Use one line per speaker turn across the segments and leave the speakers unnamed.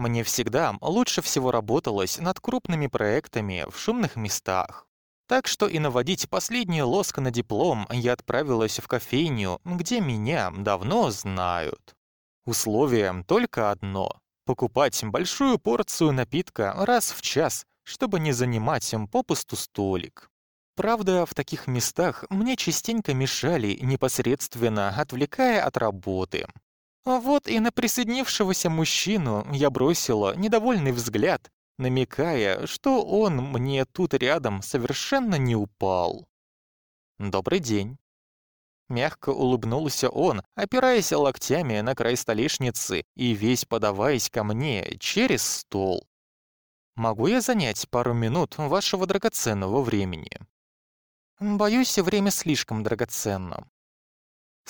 Мне всегда лучше всего работалось над крупными проектами в шумных местах. Так что и наводить последний лоск на диплом я отправилась в кофейню, где меня давно знают. Условие только одно — покупать большую порцию напитка раз в час, чтобы не занимать им попусту столик. Правда, в таких местах мне частенько мешали, непосредственно отвлекая от работы. А вот и на присоединившегося мужчину я бросила недовольный взгляд, намекая, что он мне тут рядом совершенно не упал. «Добрый день». Мягко улыбнулся он, опираясь локтями на край столешницы и весь подаваясь ко мне через стол. «Могу я занять пару минут вашего драгоценного времени?» «Боюсь, время слишком драгоценно».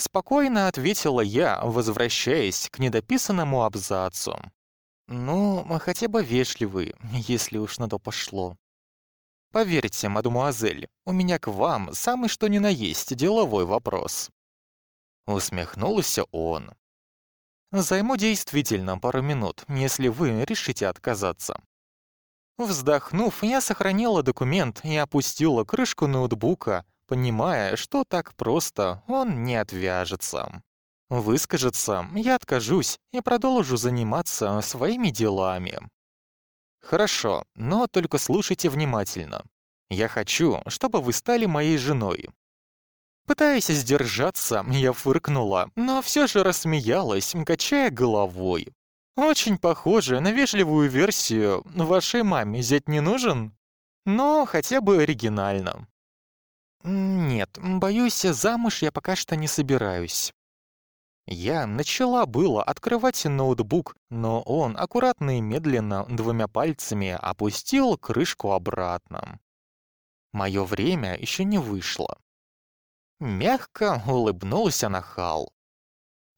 Спокойно ответила я, возвращаясь к недописанному абзацу. Ну, хотя бы вежливый, если уж на то пошло. Поверьте, мадемуазель, у меня к вам самый что ни на есть деловой вопрос. Усмехнулся он. Займу действительно пару минут, если вы решите отказаться. Вздохнув, я сохранила документ и опустила крышку ноутбука, понимая, что так просто он не отвяжется. Выскажется, я откажусь и продолжу заниматься своими делами. Хорошо, но только слушайте внимательно. Я хочу, чтобы вы стали моей женой. Пытаясь сдержаться, я фыркнула, но все же рассмеялась, качая головой. Очень похоже на вежливую версию «Вашей маме зять не нужен?» Но хотя бы оригинально. Нет, боюсь, замуж я пока что не собираюсь. Я начала было открывать ноутбук, но он аккуратно и медленно двумя пальцами опустил крышку обратно. Мое время еще не вышло. Мягко улыбнулся нахал.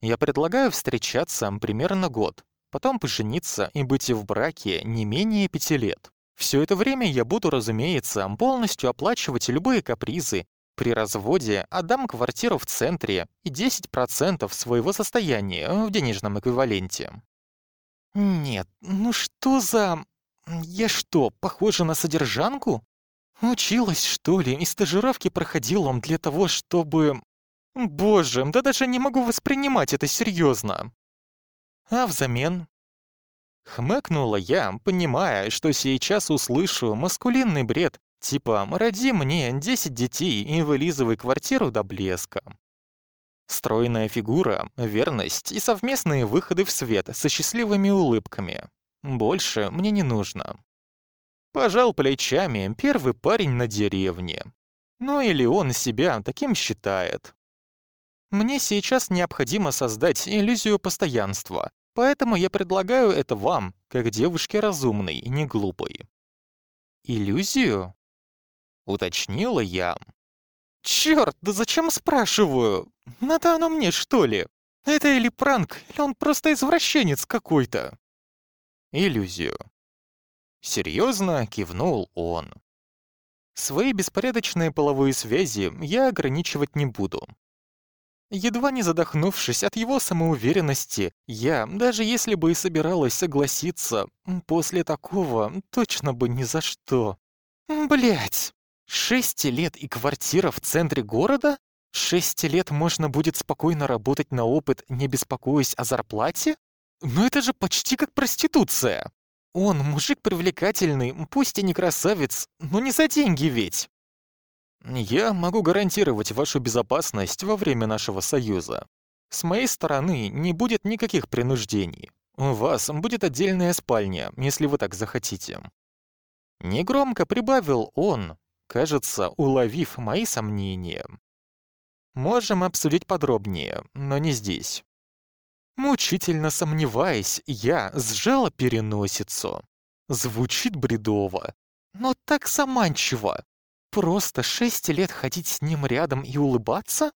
Я предлагаю встречаться примерно год, потом пожениться и быть в браке не менее пяти лет. Все это время я буду, разумеется, полностью оплачивать любые капризы при разводе отдам квартиру в центре и 10% своего состояния в денежном эквиваленте. Нет, ну что за... Я что, похожа на содержанку? Училась, что ли, и стажировки проходила для того, чтобы... Боже, да даже не могу воспринимать это серьезно. А взамен? Хмыкнула я, понимая, что сейчас услышу маскулинный бред Типа, роди мне 10 детей и вылизывай квартиру до блеска. Стройная фигура, верность и совместные выходы в свет со счастливыми улыбками. Больше мне не нужно. Пожал плечами первый парень на деревне. Ну или он себя таким считает. Мне сейчас необходимо создать иллюзию постоянства, поэтому я предлагаю это вам, как девушке разумной и не глупой. Иллюзию? Уточнила я. Черт, да зачем спрашиваю? Надо оно мне, что ли? Это или пранк, или он просто извращенец какой-то? Иллюзию. Серьезно кивнул он. Свои беспорядочные половые связи я ограничивать не буду. Едва не задохнувшись от его самоуверенности, я, даже если бы и собиралась согласиться, после такого точно бы ни за что. Блять. Шесть лет и квартира в центре города? Шесть лет можно будет спокойно работать на опыт, не беспокоясь о зарплате? Но это же почти как проституция. Он мужик привлекательный, пусть и не красавец, но не за деньги ведь. Я могу гарантировать вашу безопасность во время нашего союза. С моей стороны не будет никаких принуждений. У вас будет отдельная спальня, если вы так захотите. Негромко прибавил он, кажется, уловив мои сомнения. Можем обсудить подробнее, но не здесь. Мучительно сомневаясь, я сжала переносицу. Звучит бредово, но так заманчиво. Просто шесть лет ходить с ним рядом и улыбаться?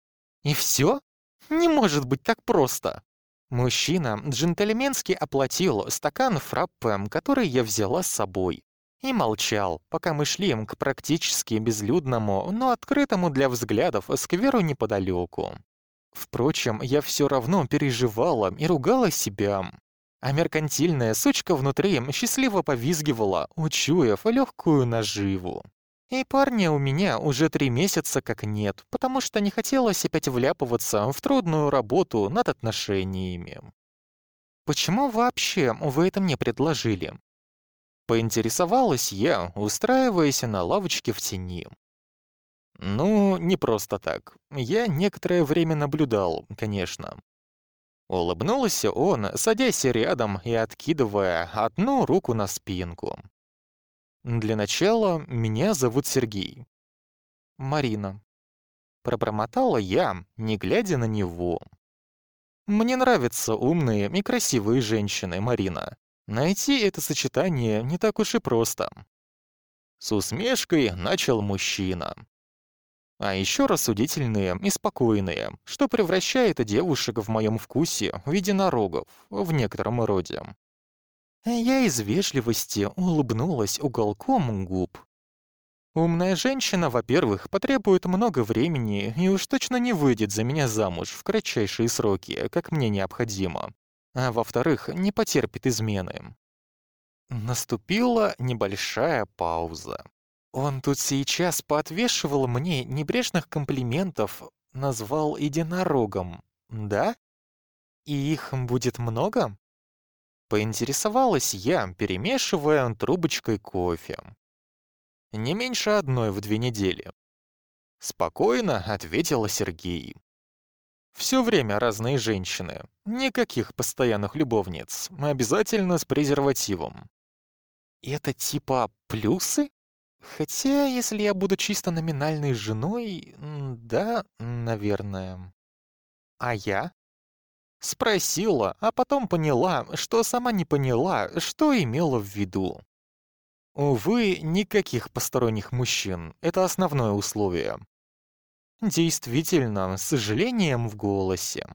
И все? Не может быть так просто. Мужчина джентльменски оплатил стакан фраппе, который я взяла с собой и молчал, пока мы шли к практически безлюдному, но открытому для взглядов скверу неподалеку. Впрочем, я все равно переживала и ругала себя. А меркантильная сучка внутри счастливо повизгивала, учуяв легкую наживу. И парня у меня уже три месяца как нет, потому что не хотелось опять вляпываться в трудную работу над отношениями. «Почему вообще вы это мне предложили?» Поинтересовалась я, устраиваясь на лавочке в тени. Ну, не просто так. Я некоторое время наблюдал, конечно. Улыбнулся он, садясь рядом и откидывая одну руку на спинку. Для начала, меня зовут Сергей. Марина. Пробормотала я, не глядя на него. Мне нравятся умные и красивые женщины, Марина. Найти это сочетание не так уж и просто. С усмешкой начал мужчина. А еще рассудительные и спокойные, что превращает девушек в моем вкусе в единорогов в некотором роде. Я из вежливости улыбнулась уголком губ. Умная женщина, во-первых, потребует много времени и уж точно не выйдет за меня замуж в кратчайшие сроки, как мне необходимо. А во-вторых, не потерпит измены. Наступила небольшая пауза. Он тут сейчас поотвешивал мне небрежных комплиментов, назвал единорогом, да? И их будет много? Поинтересовалась я, перемешивая трубочкой кофе. Не меньше одной в две недели. Спокойно ответила Сергей. Все время разные женщины. Никаких постоянных любовниц. Обязательно с презервативом. Это типа плюсы? Хотя, если я буду чисто номинальной женой, да, наверное. А я? Спросила, а потом поняла, что сама не поняла, что имела в виду. Увы, никаких посторонних мужчин. Это основное условие. Действительно, с сожалением в голосе.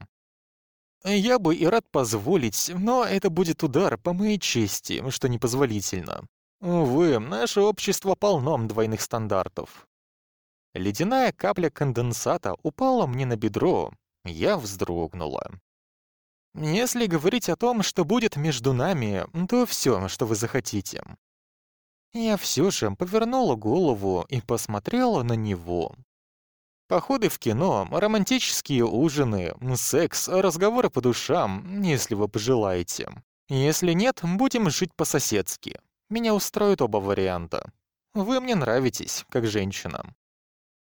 Я бы и рад позволить, но это будет удар по моей чести, что непозволительно. Увы, наше общество полно двойных стандартов. Ледяная капля конденсата упала мне на бедро. Я вздрогнула. Если говорить о том, что будет между нами, то все, что вы захотите. Я все же повернула голову и посмотрела на него. Походы в кино, романтические ужины, секс, разговоры по душам, если вы пожелаете. Если нет, будем жить по-соседски. Меня устроят оба варианта. Вы мне нравитесь, как женщина.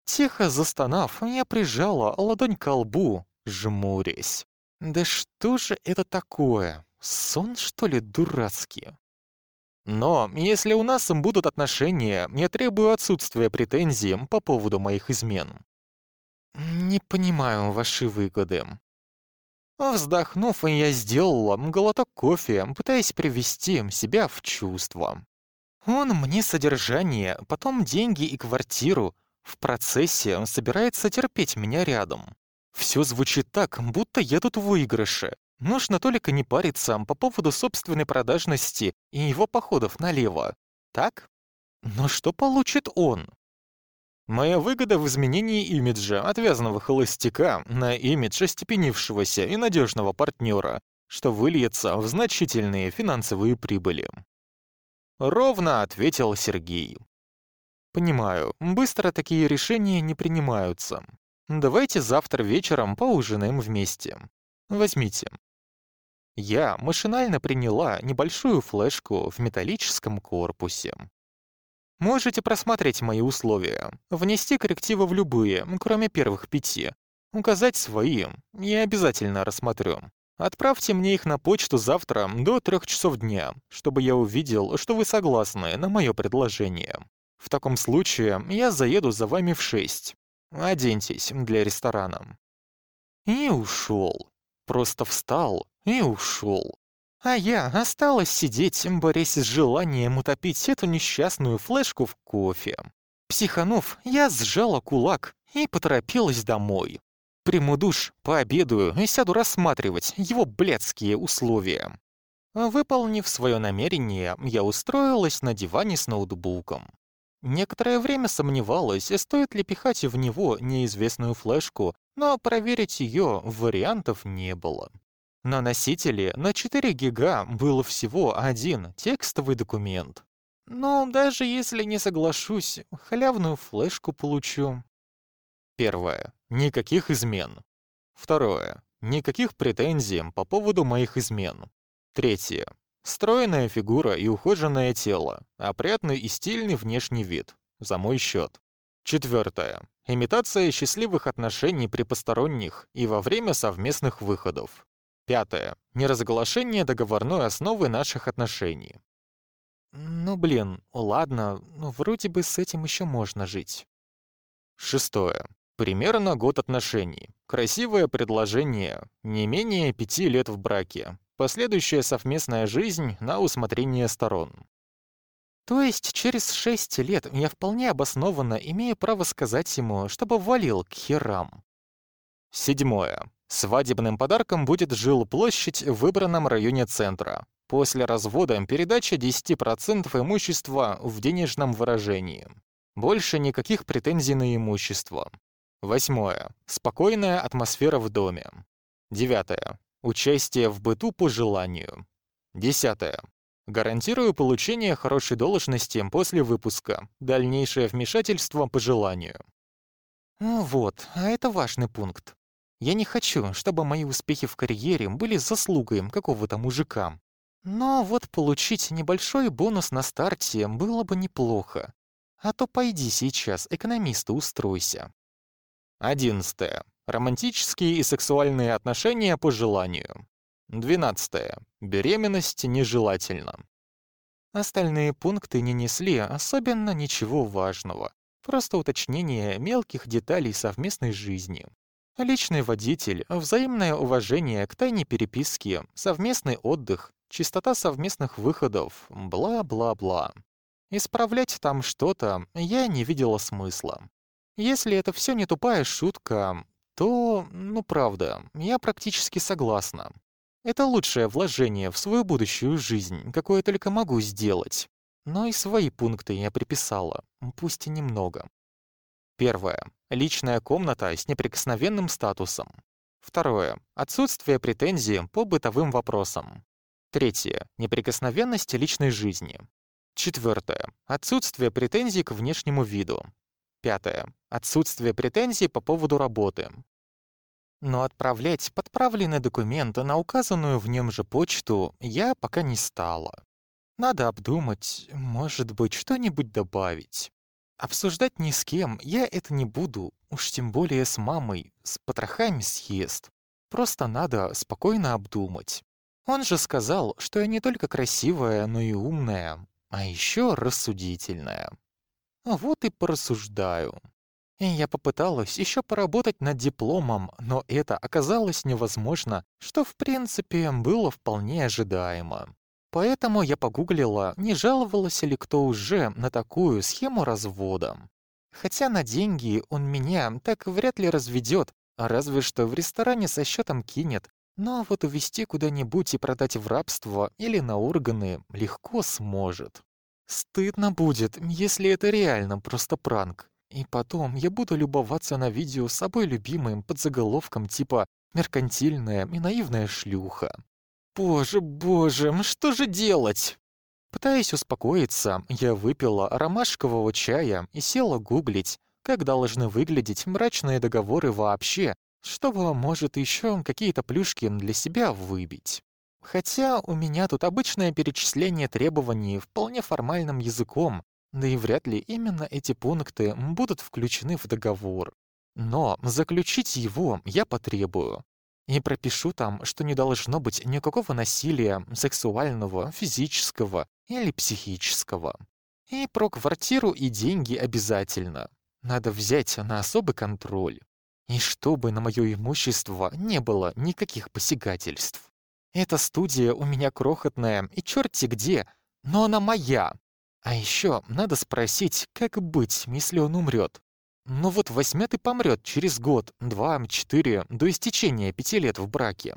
Тихо застонав, я прижала ладонь к лбу, жмурясь. Да что же это такое? Сон, что ли, дурацкий? Но если у нас будут отношения, я требую отсутствия претензий по поводу моих измен. Не понимаю ваши выгоды. Вздохнув, я сделала глоток кофе, пытаясь привести себя в чувство. Он мне содержание, потом деньги и квартиру. В процессе собирается терпеть меня рядом. Все звучит так, будто я тут в выигрыше. Нужно только не париться по поводу собственной продажности и его походов налево. Так? Но что получит он? Моя выгода в изменении имиджа отвязанного холостяка на имидж остепенившегося и надежного партнера, что выльется в значительные финансовые прибыли. Ровно ответил Сергей. Понимаю, быстро такие решения не принимаются. Давайте завтра вечером поужинаем вместе. Возьмите. Я машинально приняла небольшую флешку в металлическом корпусе. Можете просмотреть мои условия, внести коррективы в любые, кроме первых пяти, указать свои, я обязательно рассмотрю. Отправьте мне их на почту завтра до трех часов дня, чтобы я увидел, что вы согласны на мое предложение. В таком случае я заеду за вами в шесть. Оденьтесь для ресторана». И ушел. Просто встал и ушел. А я осталась сидеть, борясь с желанием утопить эту несчастную флешку в кофе. Психанув, я сжала кулак и поторопилась домой. Приму душ, пообедаю и сяду рассматривать его блядские условия. Выполнив свое намерение, я устроилась на диване с ноутбуком. Некоторое время сомневалась, стоит ли пихать в него неизвестную флешку, но проверить ее вариантов не было. На носителе на 4 гига был всего один текстовый документ. Но даже если не соглашусь, халявную флешку получу. Первое. Никаких измен. Второе. Никаких претензий по поводу моих измен. Третье. Стройная фигура и ухоженное тело, опрятный и стильный внешний вид. За мой счет. Четвертое. Имитация счастливых отношений при посторонних и во время совместных выходов. Пятое. Неразглашение договорной основы наших отношений. Ну блин, ладно, ну вроде бы с этим еще можно жить. Шестое. Примерно год отношений. Красивое предложение. Не менее пяти лет в браке. Последующая совместная жизнь на усмотрение сторон. То есть через шесть лет я вполне обоснованно имею право сказать ему, чтобы валил к херам. Седьмое. Свадебным подарком будет жилплощадь в выбранном районе центра. После развода передача 10% имущества в денежном выражении. Больше никаких претензий на имущество. Восьмое. Спокойная атмосфера в доме. Девятое. Участие в быту по желанию. Десятое. Гарантирую получение хорошей должности после выпуска. Дальнейшее вмешательство по желанию. Ну вот, а это важный пункт. Я не хочу, чтобы мои успехи в карьере были заслугой какого-то мужика. Но вот получить небольшой бонус на старте было бы неплохо. А то пойди сейчас, экономиста, устройся. 11. Романтические и сексуальные отношения по желанию. 12. Беременность нежелательно. Остальные пункты не несли особенно ничего важного. Просто уточнение мелких деталей совместной жизни. Личный водитель, взаимное уважение к тайне переписки, совместный отдых, чистота совместных выходов, бла-бла-бла. Исправлять там что-то я не видела смысла. Если это все не тупая шутка, то, ну правда, я практически согласна. Это лучшее вложение в свою будущую жизнь, какое только могу сделать. Но и свои пункты я приписала, пусть и немного. Первое. Личная комната с неприкосновенным статусом. Второе. Отсутствие претензий по бытовым вопросам. Третье. Неприкосновенность личной жизни. Четвертое. Отсутствие претензий к внешнему виду. Пятое. Отсутствие претензий по поводу работы. Но отправлять подправленный документ на указанную в нем же почту я пока не стала. Надо обдумать, может быть, что-нибудь добавить. Обсуждать ни с кем я это не буду, уж тем более с мамой, с потрохами съест. Просто надо спокойно обдумать. Он же сказал, что я не только красивая, но и умная, а еще рассудительная. Вот и порассуждаю. Я попыталась еще поработать над дипломом, но это оказалось невозможно, что в принципе было вполне ожидаемо. Поэтому я погуглила, не жаловался ли кто уже на такую схему развода. Хотя на деньги он меня так вряд ли разведет, разве что в ресторане со счетом кинет, но вот увезти куда-нибудь и продать в рабство или на органы легко сможет. Стыдно будет, если это реально просто пранк. И потом я буду любоваться на видео с собой любимым под заголовком типа «Меркантильная и наивная шлюха». Боже, боже, что же делать? Пытаясь успокоиться, я выпила ромашкового чая и села гуглить, как должны выглядеть мрачные договоры вообще, чтобы, может, еще какие-то плюшки для себя выбить. Хотя у меня тут обычное перечисление требований вполне формальным языком, да и вряд ли именно эти пункты будут включены в договор. Но заключить его я потребую. И пропишу там, что не должно быть никакого насилия сексуального, физического или психического. И про квартиру и деньги обязательно. Надо взять на особый контроль. И чтобы на мое имущество не было никаких посягательств. Эта студия у меня крохотная и черти где, но она моя. А еще надо спросить, как быть, если он умрет. Ну вот возьмет и помрет через год, два, четыре, до истечения пяти лет в браке.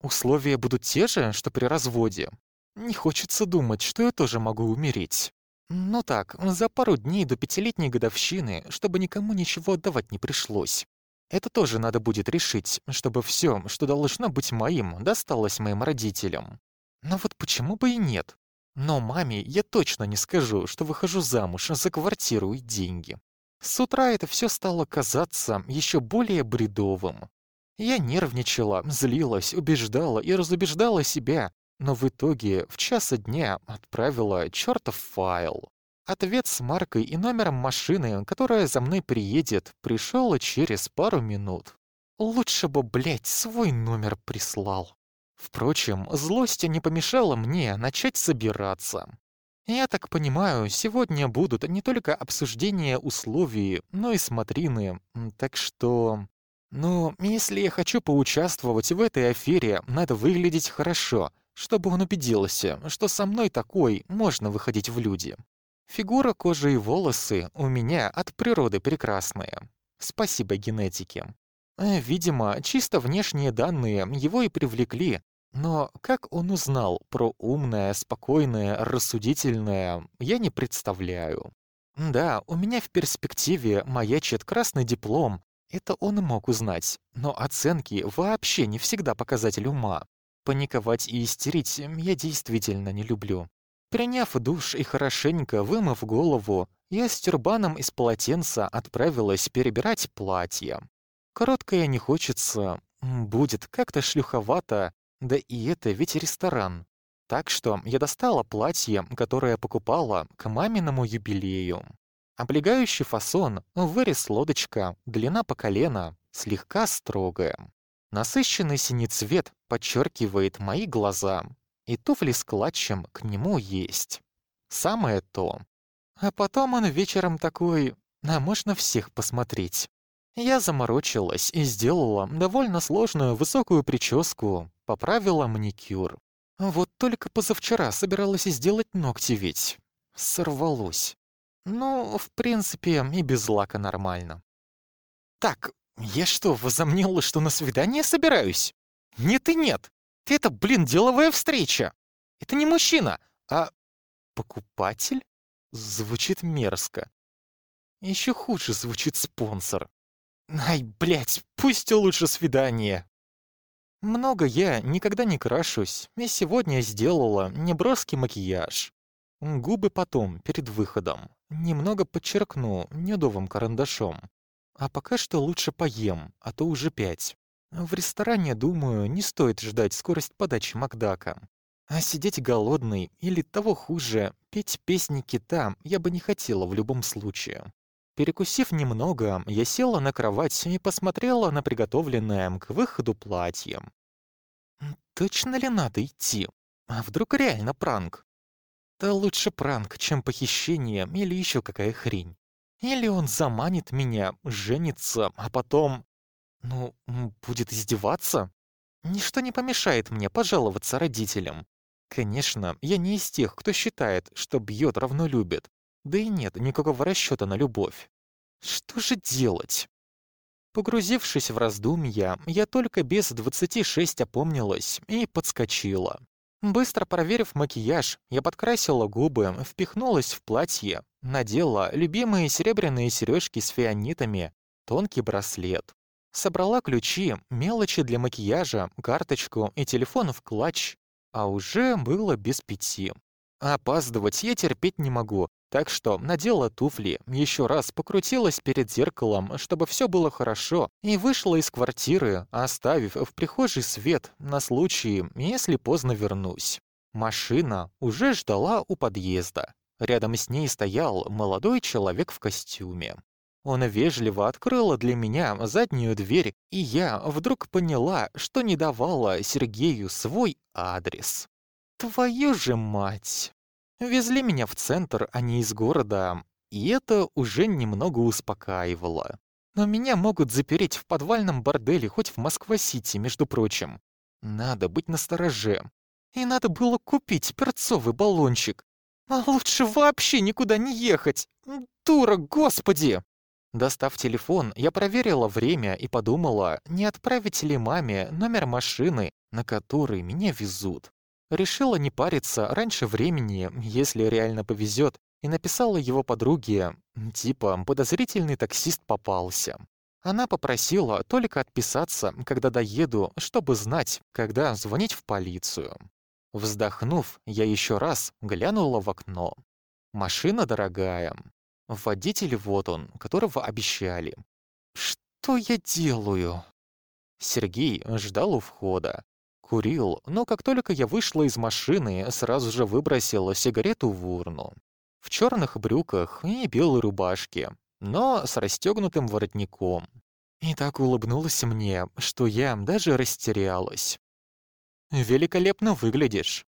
Условия будут те же, что при разводе. Не хочется думать, что я тоже могу умереть. Ну так, за пару дней до пятилетней годовщины, чтобы никому ничего отдавать не пришлось. Это тоже надо будет решить, чтобы все, что должно быть моим, досталось моим родителям. Но вот почему бы и нет? Но маме я точно не скажу, что выхожу замуж за квартиру и деньги. С утра это все стало казаться еще более бредовым. Я нервничала, злилась, убеждала и разубеждала себя, но в итоге в час дня отправила чертов файл. Ответ с маркой и номером машины, которая за мной приедет, пришел через пару минут. Лучше бы, блядь, свой номер прислал. Впрочем, злость не помешала мне начать собираться. Я так понимаю, сегодня будут не только обсуждения условий, но и смотрины, так что... Ну, если я хочу поучаствовать в этой афере, надо выглядеть хорошо, чтобы он убедился, что со мной такой можно выходить в люди. Фигура, кожа и волосы у меня от природы прекрасные. Спасибо генетике. Э, видимо, чисто внешние данные его и привлекли, но как он узнал про умное, спокойное, рассудительное, я не представляю. Да, у меня в перспективе маячит красный диплом. Это он мог узнать, но оценки вообще не всегда показатель ума. Паниковать и истерить я действительно не люблю. Приняв душ и хорошенько вымыв голову, я с тюрбаном из полотенца отправилась перебирать платье. Короткое не хочется, будет как-то шлюховато, да и это ведь ресторан. Так что я достала платье, которое покупала к маминому юбилею. Облегающий фасон, вырез лодочка, длина по колено, слегка строгая. Насыщенный синий цвет подчеркивает мои глаза, и туфли с клатчем к нему есть. Самое то. А потом он вечером такой, а можно всех посмотреть. Я заморочилась и сделала довольно сложную высокую прическу, поправила маникюр. Вот только позавчера собиралась сделать ногти ведь. Сорвалось. Ну, в принципе, и без лака нормально. Так, я что, возомнила, что на свидание собираюсь? Нет и нет. Это, блин, деловая встреча. Это не мужчина, а покупатель? Звучит мерзко. Еще хуже звучит спонсор. Ай, блядь, пусть лучше свидание. Много я никогда не крашусь, и сегодня сделала неброский макияж. Губы потом, перед выходом. Немного подчеркну недовым карандашом. А пока что лучше поем, а то уже пять. В ресторане, думаю, не стоит ждать скорость подачи Макдака. А сидеть голодный или того хуже, петь песни кита я бы не хотела в любом случае. Перекусив немного, я села на кровать и посмотрела на приготовленное к выходу платье. Точно ли надо идти? А вдруг реально пранк? Да лучше пранк, чем похищение или еще какая хрень. Или он заманит меня, женится, а потом... Ну, будет издеваться? Ничто не помешает мне пожаловаться родителям. Конечно, я не из тех, кто считает, что бьет равно любит. Да и нет никакого расчета на любовь. Что же делать? Погрузившись в раздумья, я только без 26 опомнилась и подскочила. Быстро проверив макияж, я подкрасила губы, впихнулась в платье, надела любимые серебряные сережки с фианитами, тонкий браслет. Собрала ключи, мелочи для макияжа, карточку и телефон в клатч, а уже было без пяти. Опаздывать я терпеть не могу, так что надела туфли, еще раз покрутилась перед зеркалом, чтобы все было хорошо, и вышла из квартиры, оставив в прихожей свет на случай, если поздно вернусь. Машина уже ждала у подъезда. Рядом с ней стоял молодой человек в костюме. Он вежливо открыл для меня заднюю дверь, и я вдруг поняла, что не давала Сергею свой адрес. Твою же мать! Везли меня в центр, а не из города, и это уже немного успокаивало. Но меня могут запереть в подвальном борделе хоть в Москва-Сити, между прочим. Надо быть настороже. И надо было купить перцовый баллончик. А лучше вообще никуда не ехать. Дура, господи! Достав телефон, я проверила время и подумала, не отправить ли маме номер машины, на которой меня везут. Решила не париться раньше времени, если реально повезет, и написала его подруге, типа «подозрительный таксист попался». Она попросила только отписаться, когда доеду, чтобы знать, когда звонить в полицию. Вздохнув, я еще раз глянула в окно. Машина дорогая. Водитель вот он, которого обещали. Что я делаю? Сергей ждал у входа. Курил, но как только я вышла из машины, сразу же выбросил сигарету в урну. В черных брюках и белой рубашке, но с расстегнутым воротником. И так улыбнулась мне, что я даже растерялась. «Великолепно выглядишь».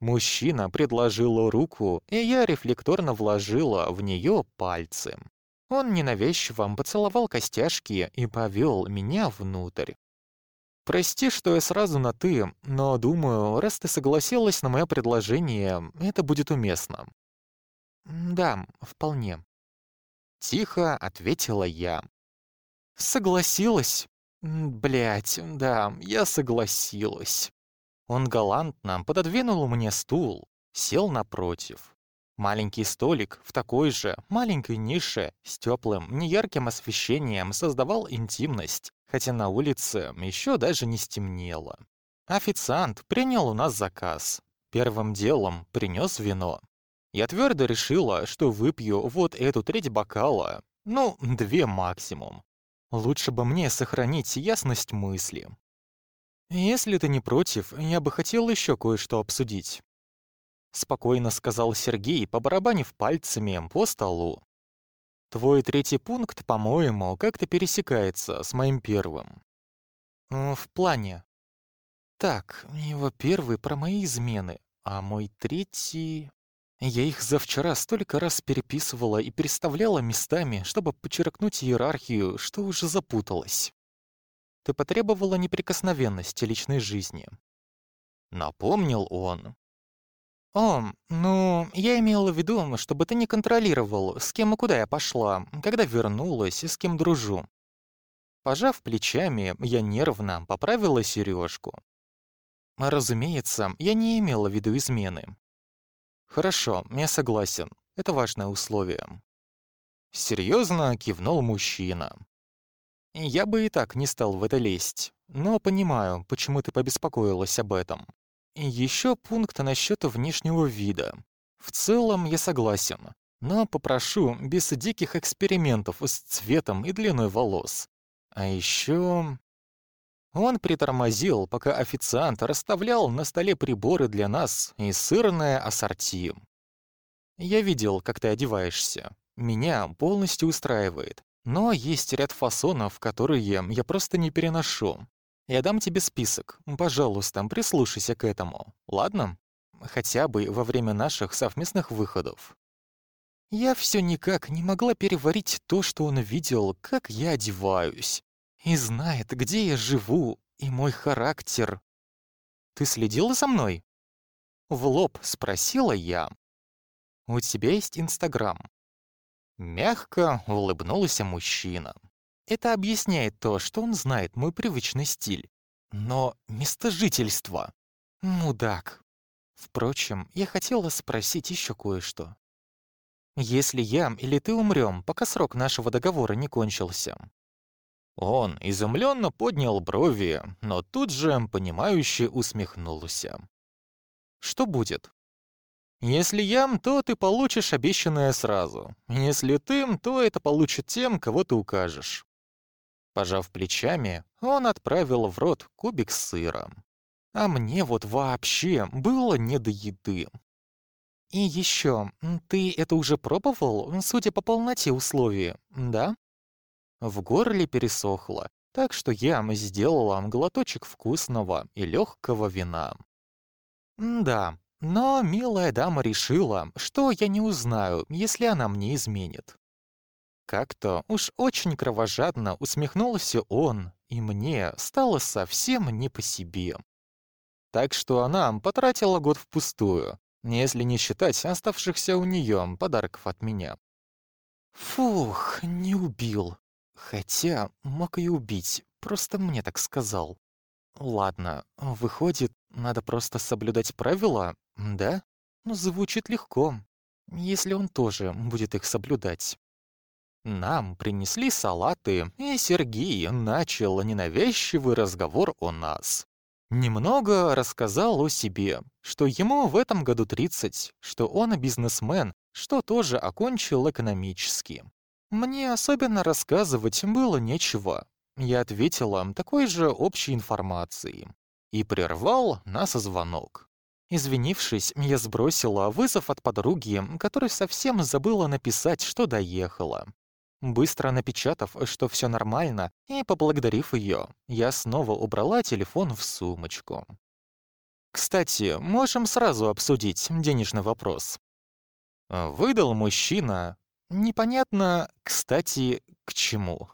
Мужчина предложил руку, и я рефлекторно вложила в нее пальцы. Он ненавязчиво поцеловал костяшки и повел меня внутрь. «Прости, что я сразу на «ты», но, думаю, раз ты согласилась на мое предложение, это будет уместно». «Да, вполне», Тихо ответила я. Согласилась? Блять, да, я согласилась. Он галантно пододвинул мне стул, сел напротив. Маленький столик в такой же маленькой нише с теплым, неярким освещением создавал интимность, хотя на улице еще даже не стемнело. Официант принял у нас заказ. Первым делом принес вино. Я твердо решила, что выпью вот эту треть бокала, ну, две максимум. Лучше бы мне сохранить ясность мысли. «Если ты не против, я бы хотел еще кое-что обсудить», — спокойно сказал Сергей, побарабанив пальцами по столу. «Твой третий пункт, по-моему, как-то пересекается с моим первым». «В плане». «Так, его первый про мои измены, а мой третий...» Я их за вчера столько раз переписывала и переставляла местами, чтобы подчеркнуть иерархию, что уже запуталась. Ты потребовала неприкосновенности личной жизни. Напомнил он. «О, ну, я имела в виду, чтобы ты не контролировал, с кем и куда я пошла, когда вернулась и с кем дружу». Пожав плечами, я нервно поправила сережку. Разумеется, я не имела в виду измены. «Хорошо, я согласен. Это важное условие». Серьезно кивнул мужчина. «Я бы и так не стал в это лезть, но понимаю, почему ты побеспокоилась об этом. Еще пункт насчет внешнего вида. В целом я согласен, но попрошу без диких экспериментов с цветом и длиной волос. А еще он притормозил, пока официант расставлял на столе приборы для нас и сырное ассорти. «Я видел, как ты одеваешься. Меня полностью устраивает. Но есть ряд фасонов, которые я просто не переношу. Я дам тебе список. Пожалуйста, прислушайся к этому. Ладно? Хотя бы во время наших совместных выходов». Я все никак не могла переварить то, что он видел, как я одеваюсь и знает, где я живу, и мой характер. Ты следила за мной? В лоб спросила я. У тебя есть Инстаграм? Мягко улыбнулся мужчина. Это объясняет то, что он знает мой привычный стиль. Но место жительства. Мудак. Впрочем, я хотела спросить еще кое-что. Если я или ты умрем, пока срок нашего договора не кончился, он изумленно поднял брови, но тут же, понимающе усмехнулся. «Что будет?» «Если я, то ты получишь обещанное сразу. Если ты, то это получит тем, кого ты укажешь». Пожав плечами, он отправил в рот кубик сыра. А мне вот вообще было не до еды. «И еще, ты это уже пробовал, судя по полноте условий, да?» В горле пересохло, так что я сделала глоточек вкусного и легкого вина. Да, но милая дама решила, что я не узнаю, если она мне изменит. Как-то уж очень кровожадно усмехнулся он, и мне стало совсем не по себе. Так что она потратила год впустую, если не считать оставшихся у нее подарков от меня. Фух, не убил. Хотя мог и убить, просто мне так сказал. Ладно, выходит, надо просто соблюдать правила, да? Ну, звучит легко, если он тоже будет их соблюдать. Нам принесли салаты, и Сергей начал ненавязчивый разговор о нас. Немного рассказал о себе, что ему в этом году 30, что он бизнесмен, что тоже окончил экономически. Мне особенно рассказывать было нечего. Я ответила такой же общей информацией. И прервал нас звонок. Извинившись, я сбросила вызов от подруги, которая совсем забыла написать, что доехала. Быстро напечатав, что все нормально, и поблагодарив ее, я снова убрала телефон в сумочку. Кстати, можем сразу обсудить денежный вопрос. Выдал мужчина. Непонятно, кстати, к чему.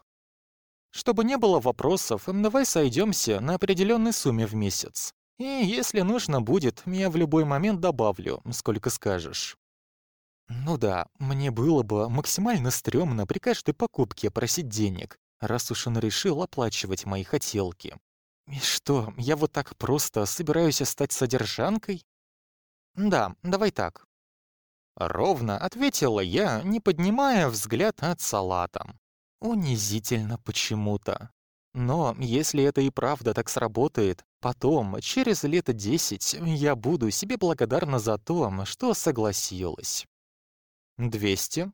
Чтобы не было вопросов, давай сойдемся на определенной сумме в месяц. И если нужно будет, я в любой момент добавлю, сколько скажешь. Ну да, мне было бы максимально стрёмно при каждой покупке просить денег, раз уж он решил оплачивать мои хотелки. И что, я вот так просто собираюсь стать содержанкой? Да, давай так. Ровно ответила я, не поднимая взгляд от салата. Унизительно почему-то. Но если это и правда так сработает, потом, через лет десять, я буду себе благодарна за то, что согласилась. «Двести?»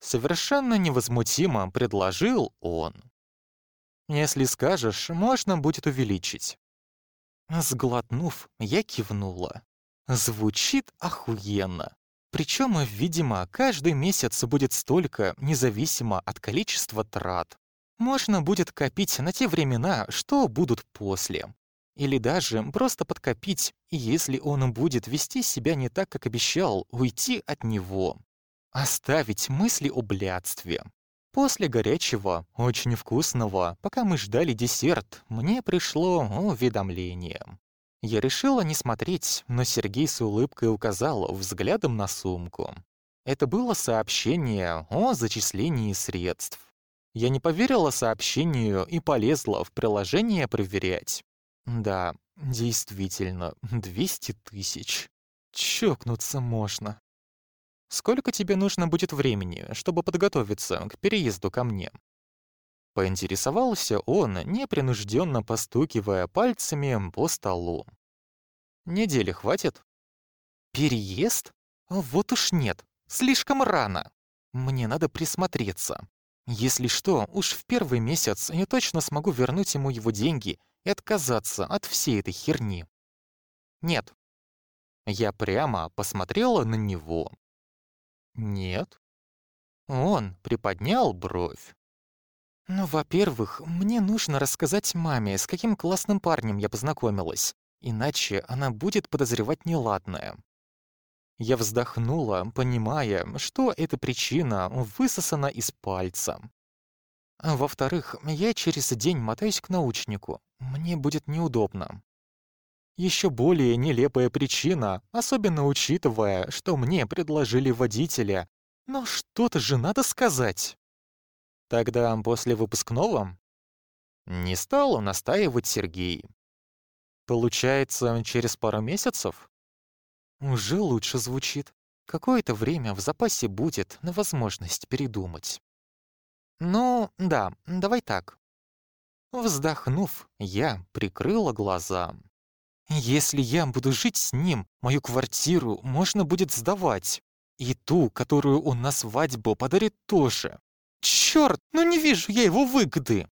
Совершенно невозмутимо предложил он. «Если скажешь, можно будет увеличить». Сглотнув, я кивнула. Звучит охуенно. Причем, видимо, каждый месяц будет столько, независимо от количества трат. Можно будет копить на те времена, что будут после. Или даже просто подкопить, если он будет вести себя не так, как обещал, уйти от него. Оставить мысли о блядстве. После горячего, очень вкусного, пока мы ждали десерт, мне пришло уведомление. Я решила не смотреть, но Сергей с улыбкой указал взглядом на сумку. Это было сообщение о зачислении средств. Я не поверила сообщению и полезла в приложение проверять. Да, действительно, 200 тысяч. Чокнуться можно. Сколько тебе нужно будет времени, чтобы подготовиться к переезду ко мне?» Поинтересовался он, непринужденно постукивая пальцами по столу. «Недели хватит?» «Переезд? Вот уж нет, слишком рано. Мне надо присмотреться. Если что, уж в первый месяц я точно смогу вернуть ему его деньги и отказаться от всей этой херни». «Нет». Я прямо посмотрела на него. «Нет». Он приподнял бровь. «Ну, во-первых, мне нужно рассказать маме, с каким классным парнем я познакомилась, иначе она будет подозревать неладное». Я вздохнула, понимая, что эта причина высосана из пальца. Во-вторых, я через день мотаюсь к научнику. Мне будет неудобно. Еще более нелепая причина, особенно учитывая, что мне предложили водителя. Но что-то же надо сказать. Тогда после выпускного не стал настаивать Сергей. Получается, через пару месяцев? Уже лучше звучит. Какое-то время в запасе будет на возможность передумать. Ну, да, давай так. Вздохнув, я прикрыла глаза. Если я буду жить с ним, мою квартиру можно будет сдавать. И ту, которую он на свадьбу подарит тоже. Черт, ну не вижу я его выгоды.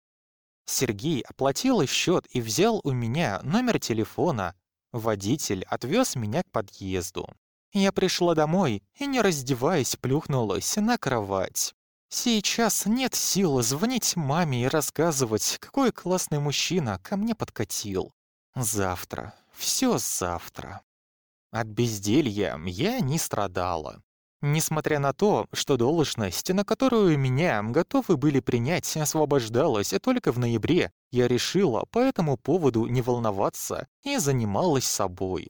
Сергей оплатил счет и взял у меня номер телефона. Водитель отвез меня к подъезду. Я пришла домой и, не раздеваясь, плюхнулась на кровать. Сейчас нет сил звонить маме и рассказывать, какой классный мужчина ко мне подкатил. Завтра. Все завтра. От безделья я не страдала. Несмотря на то, что должность, на которую меня готовы были принять, освобождалась только в ноябре, я решила по этому поводу не волноваться и занималась собой.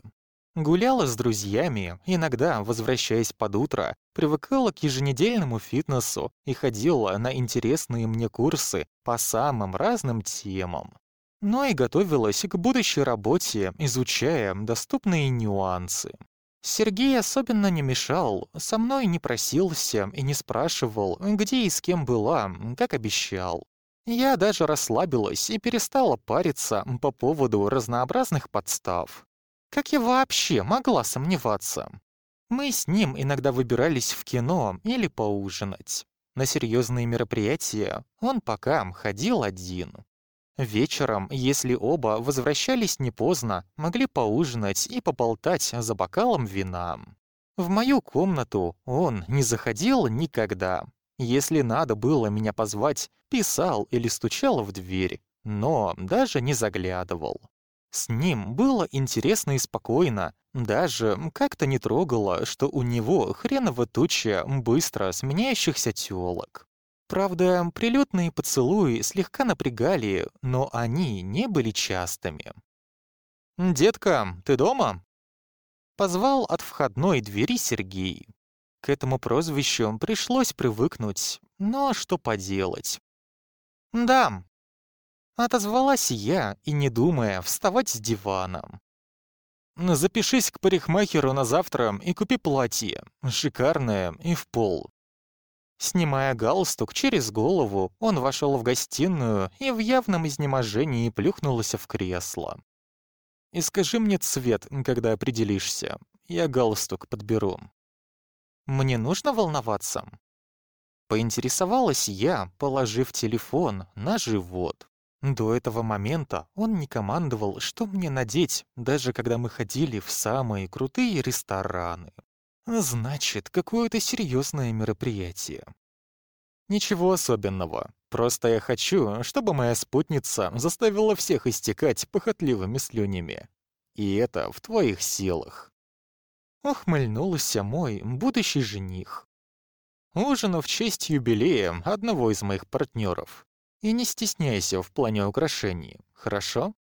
Гуляла с друзьями, иногда, возвращаясь под утро, привыкала к еженедельному фитнесу и ходила на интересные мне курсы по самым разным темам но и готовилась к будущей работе, изучая доступные нюансы. Сергей особенно не мешал, со мной не просился и не спрашивал, где и с кем была, как обещал. Я даже расслабилась и перестала париться по поводу разнообразных подстав. Как я вообще могла сомневаться? Мы с ним иногда выбирались в кино или поужинать. На серьезные мероприятия он пока ходил один. Вечером, если оба возвращались не поздно, могли поужинать и поболтать за бокалом вина. В мою комнату он не заходил никогда. Если надо было меня позвать, писал или стучал в дверь, но даже не заглядывал. С ним было интересно и спокойно, даже как-то не трогало, что у него хреново туча быстро сменяющихся тёлок. Правда, прилетные поцелуи слегка напрягали, но они не были частыми. «Детка, ты дома?» Позвал от входной двери Сергей. К этому прозвищу пришлось привыкнуть, но что поделать. «Да». Отозвалась я и, не думая, вставать с дивана. «Запишись к парикмахеру на завтра и купи платье. Шикарное и в пол. Снимая галстук через голову, он вошел в гостиную и в явном изнеможении плюхнулся в кресло. «И скажи мне цвет, когда определишься. Я галстук подберу». «Мне нужно волноваться?» Поинтересовалась я, положив телефон на живот. До этого момента он не командовал, что мне надеть, даже когда мы ходили в самые крутые рестораны. Значит, какое-то серьезное мероприятие. Ничего особенного. Просто я хочу, чтобы моя спутница заставила всех истекать похотливыми слюнями. И это в твоих силах. Ухмыльнулся мой будущий жених. Ужин в честь юбилея одного из моих партнеров. И не стесняйся в плане украшений, хорошо?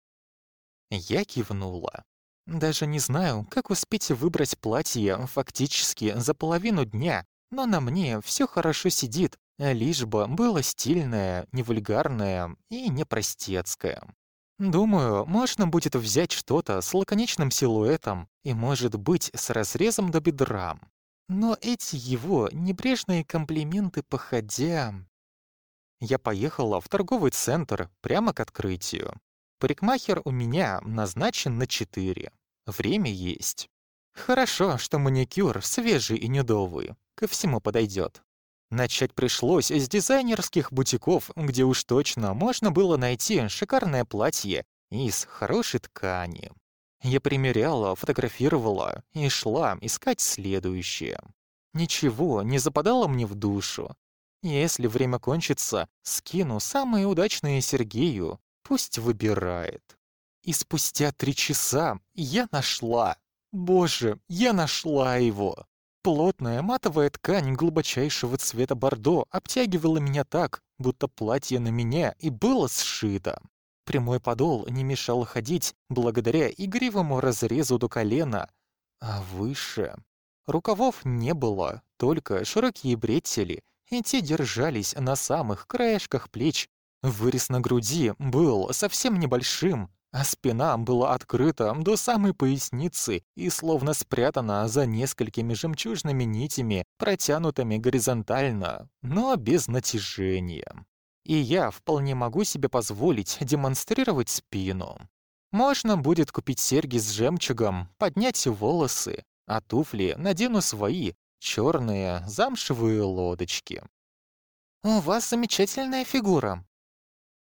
Я кивнула. Даже не знаю, как успеть выбрать платье фактически за половину дня, но на мне все хорошо сидит, лишь бы было стильное, не вульгарное и не простецкое. Думаю, можно будет взять что-то с лаконичным силуэтом и, может быть, с разрезом до бедра. Но эти его небрежные комплименты походя... Я поехала в торговый центр прямо к открытию. Парикмахер у меня назначен на 4. Время есть. Хорошо, что маникюр свежий и недовый. Ко всему подойдет. Начать пришлось с дизайнерских бутиков, где уж точно можно было найти шикарное платье из хорошей ткани. Я примеряла, фотографировала и шла искать следующее. Ничего не западало мне в душу. Если время кончится, скину самые удачные Сергею, Пусть выбирает. И спустя три часа я нашла. Боже, я нашла его. Плотная матовая ткань глубочайшего цвета бордо обтягивала меня так, будто платье на меня и было сшито. Прямой подол не мешал ходить благодаря игривому разрезу до колена, а выше... Рукавов не было, только широкие бретели, и те держались на самых краешках плеч Вырез на груди был совсем небольшим, а спина была открыта до самой поясницы и словно спрятана за несколькими жемчужными нитями, протянутыми горизонтально, но без натяжения. И я вполне могу себе позволить демонстрировать спину. Можно будет купить серьги с жемчугом, поднять волосы, а туфли надену свои, черные замшевые лодочки. «У вас замечательная фигура»,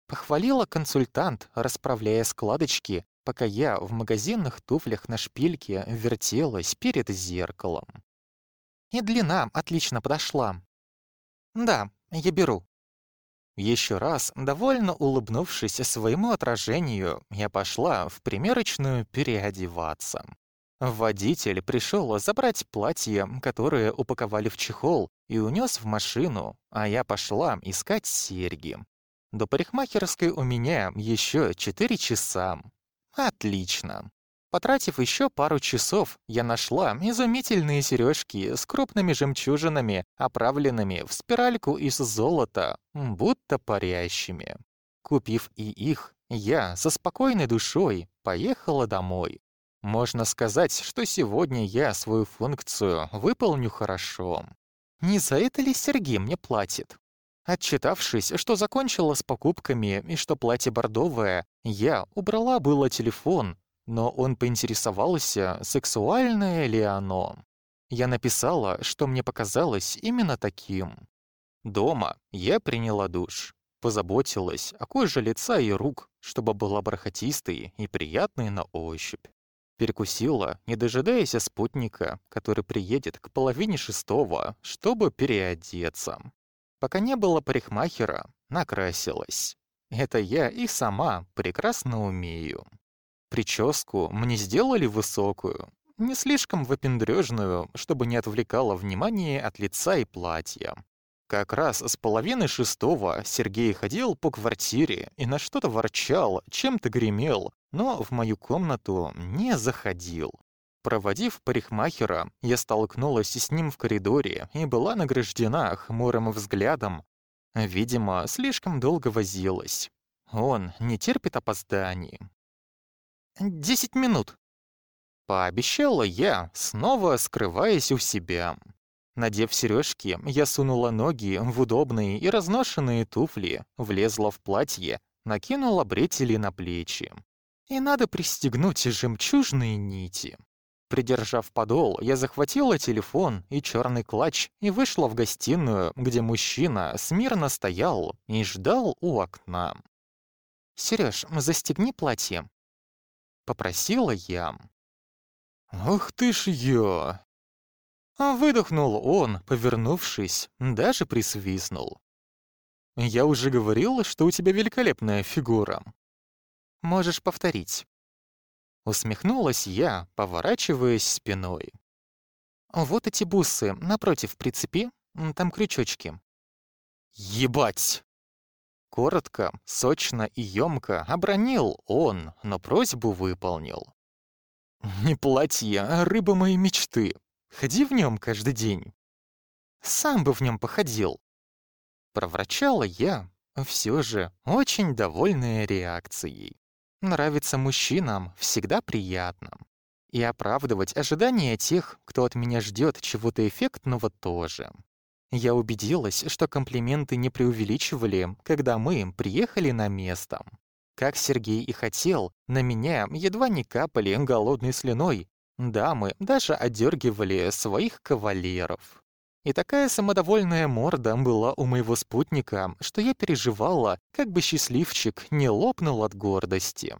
Похвалила консультант, расправляя складочки, пока я в магазинных туфлях на шпильке вертелась перед зеркалом. И длина отлично подошла. Да, я беру. Еще раз, довольно улыбнувшись своему отражению, я пошла в примерочную переодеваться. Водитель пришел забрать платье, которое упаковали в чехол, и унес в машину, а я пошла искать серьги. До парикмахерской у меня еще 4 часа. Отлично. Потратив еще пару часов, я нашла изумительные сережки с крупными жемчужинами, оправленными в спиральку из золота, будто парящими. Купив и их, я со спокойной душой поехала домой. Можно сказать, что сегодня я свою функцию выполню хорошо. Не за это ли Сергей мне платит? Отчитавшись, что закончила с покупками и что платье бордовое, я убрала было телефон, но он поинтересовался, сексуальное ли оно. Я написала, что мне показалось именно таким. Дома я приняла душ, позаботилась о коже лица и рук, чтобы была бархатистой и приятной на ощупь. Перекусила, не дожидаясь спутника, который приедет к половине шестого, чтобы переодеться. Пока не было парикмахера, накрасилась. Это я и сама прекрасно умею. Прическу мне сделали высокую, не слишком выпендрёжную, чтобы не отвлекало внимание от лица и платья. Как раз с половины шестого Сергей ходил по квартире и на что-то ворчал, чем-то гремел, но в мою комнату не заходил. Проводив парикмахера, я столкнулась с ним в коридоре и была награждена хмурым взглядом. Видимо, слишком долго возилась. Он не терпит опозданий. «Десять минут», — пообещала я, снова скрываясь у себя. Надев сережки, я сунула ноги в удобные и разношенные туфли, влезла в платье, накинула бретели на плечи. И надо пристегнуть жемчужные нити. Придержав подол, я захватила телефон и черный клатч и вышла в гостиную, где мужчина смирно стоял и ждал у окна. «Серёж, застегни платье», — попросила я. «Ух ты ж я!» Выдохнул он, повернувшись, даже присвистнул. «Я уже говорил, что у тебя великолепная фигура. Можешь повторить». Усмехнулась я, поворачиваясь спиной. «Вот эти бусы напротив прицепи, там крючочки». «Ебать!» Коротко, сочно и ёмко обронил он, но просьбу выполнил. «Не платье, а рыба моей мечты. Ходи в нем каждый день». «Сам бы в нем походил». Проворчала я, все же очень довольная реакцией. Нравится мужчинам всегда приятно. И оправдывать ожидания тех, кто от меня ждет чего-то эффектного, тоже. Я убедилась, что комплименты не преувеличивали, когда мы приехали на место. Как Сергей и хотел, на меня едва не капали голодной слюной. Дамы даже одергивали своих кавалеров. И такая самодовольная морда была у моего спутника, что я переживала, как бы счастливчик не лопнул от гордости.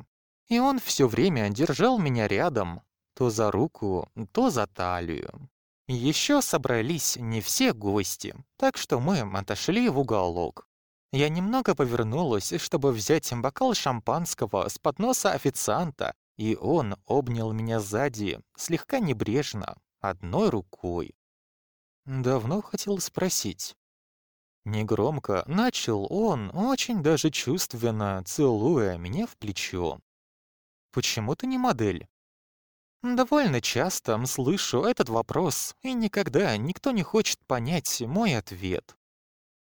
И он все время держал меня рядом, то за руку, то за талию. Еще собрались не все гости, так что мы отошли в уголок. Я немного повернулась, чтобы взять бокал шампанского с подноса официанта, и он обнял меня сзади, слегка небрежно, одной рукой. Давно хотел спросить. Негромко начал он, очень даже чувственно, целуя меня в плечо. «Почему ты не модель?» Довольно часто слышу этот вопрос, и никогда никто не хочет понять мой ответ.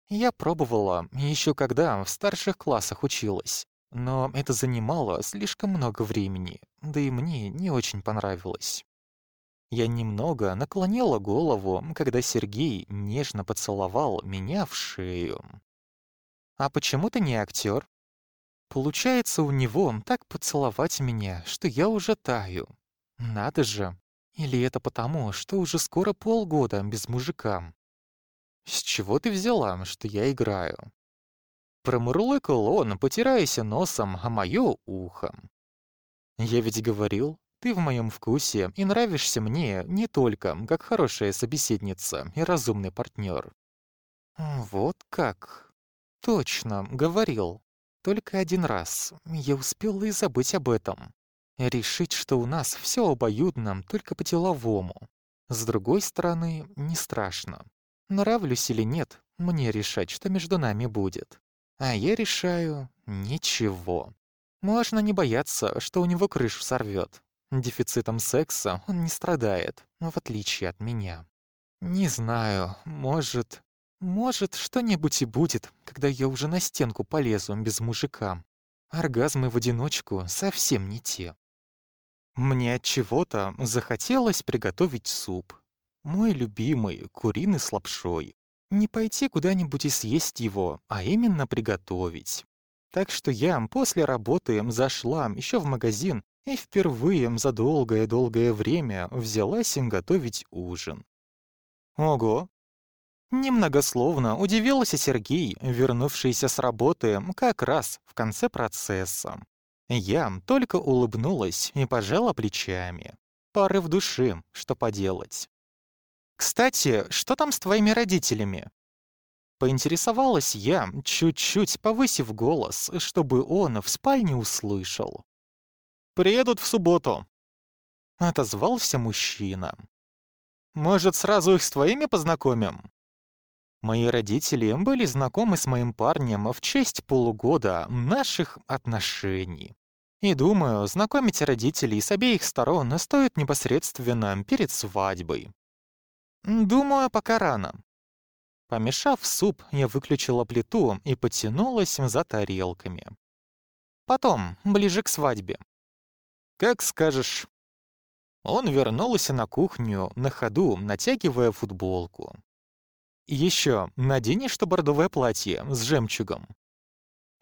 Я пробовала еще когда в старших классах училась, но это занимало слишком много времени, да и мне не очень понравилось. Я немного наклонила голову, когда Сергей нежно поцеловал меня в шею. «А почему ты не актер? Получается у него так поцеловать меня, что я уже таю. Надо же. Или это потому, что уже скоро полгода без мужика? С чего ты взяла, что я играю? Промурлыкал он, потираясь носом о моё ухо. Я ведь говорил, ты в моем вкусе и нравишься мне не только как хорошая собеседница и разумный партнер. Вот как. Точно, говорил. Только один раз. Я успела и забыть об этом. Решить, что у нас все обоюдно, только по-деловому. С другой стороны, не страшно. Нравлюсь или нет, мне решать, что между нами будет. А я решаю — ничего. Можно не бояться, что у него крышу сорвет. Дефицитом секса он не страдает, в отличие от меня. Не знаю, может... Может, что-нибудь и будет, когда я уже на стенку полезу без мужика. Оргазмы в одиночку совсем не те. Мне от чего-то захотелось приготовить суп. Мой любимый, куриный с лапшой. Не пойти куда-нибудь и съесть его, а именно приготовить. Так что я после работы зашла еще в магазин и впервые за долгое-долгое время взялась им готовить ужин. Ого! Немногословно удивился Сергей, вернувшийся с работы как раз в конце процесса. Я только улыбнулась и пожала плечами. Порыв души, что поделать. «Кстати, что там с твоими родителями?» Поинтересовалась я, чуть-чуть повысив голос, чтобы он в спальне услышал. «Приедут в субботу», — отозвался мужчина. «Может, сразу их с твоими познакомим?» Мои родители были знакомы с моим парнем в честь полугода наших отношений. И думаю, знакомить родителей с обеих сторон стоит непосредственно перед свадьбой. Думаю, пока рано. Помешав суп, я выключила плиту и потянулась за тарелками. Потом, ближе к свадьбе. «Как скажешь». Он вернулся на кухню, на ходу натягивая футболку. «Еще наденешь что бордовое платье с жемчугом?»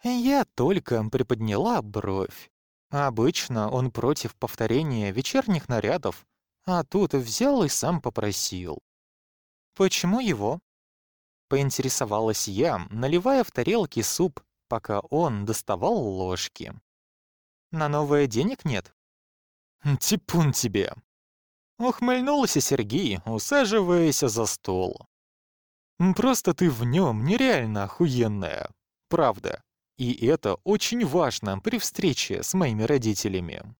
Я только приподняла бровь. Обычно он против повторения вечерних нарядов, а тут взял и сам попросил. «Почему его?» Поинтересовалась я, наливая в тарелки суп, пока он доставал ложки. «На новое денег нет?» «Типун тебе!» Ухмыльнулся Сергей, усаживаясь за стол. «Просто ты в нем нереально охуенная. Правда. И это очень важно при встрече с моими родителями».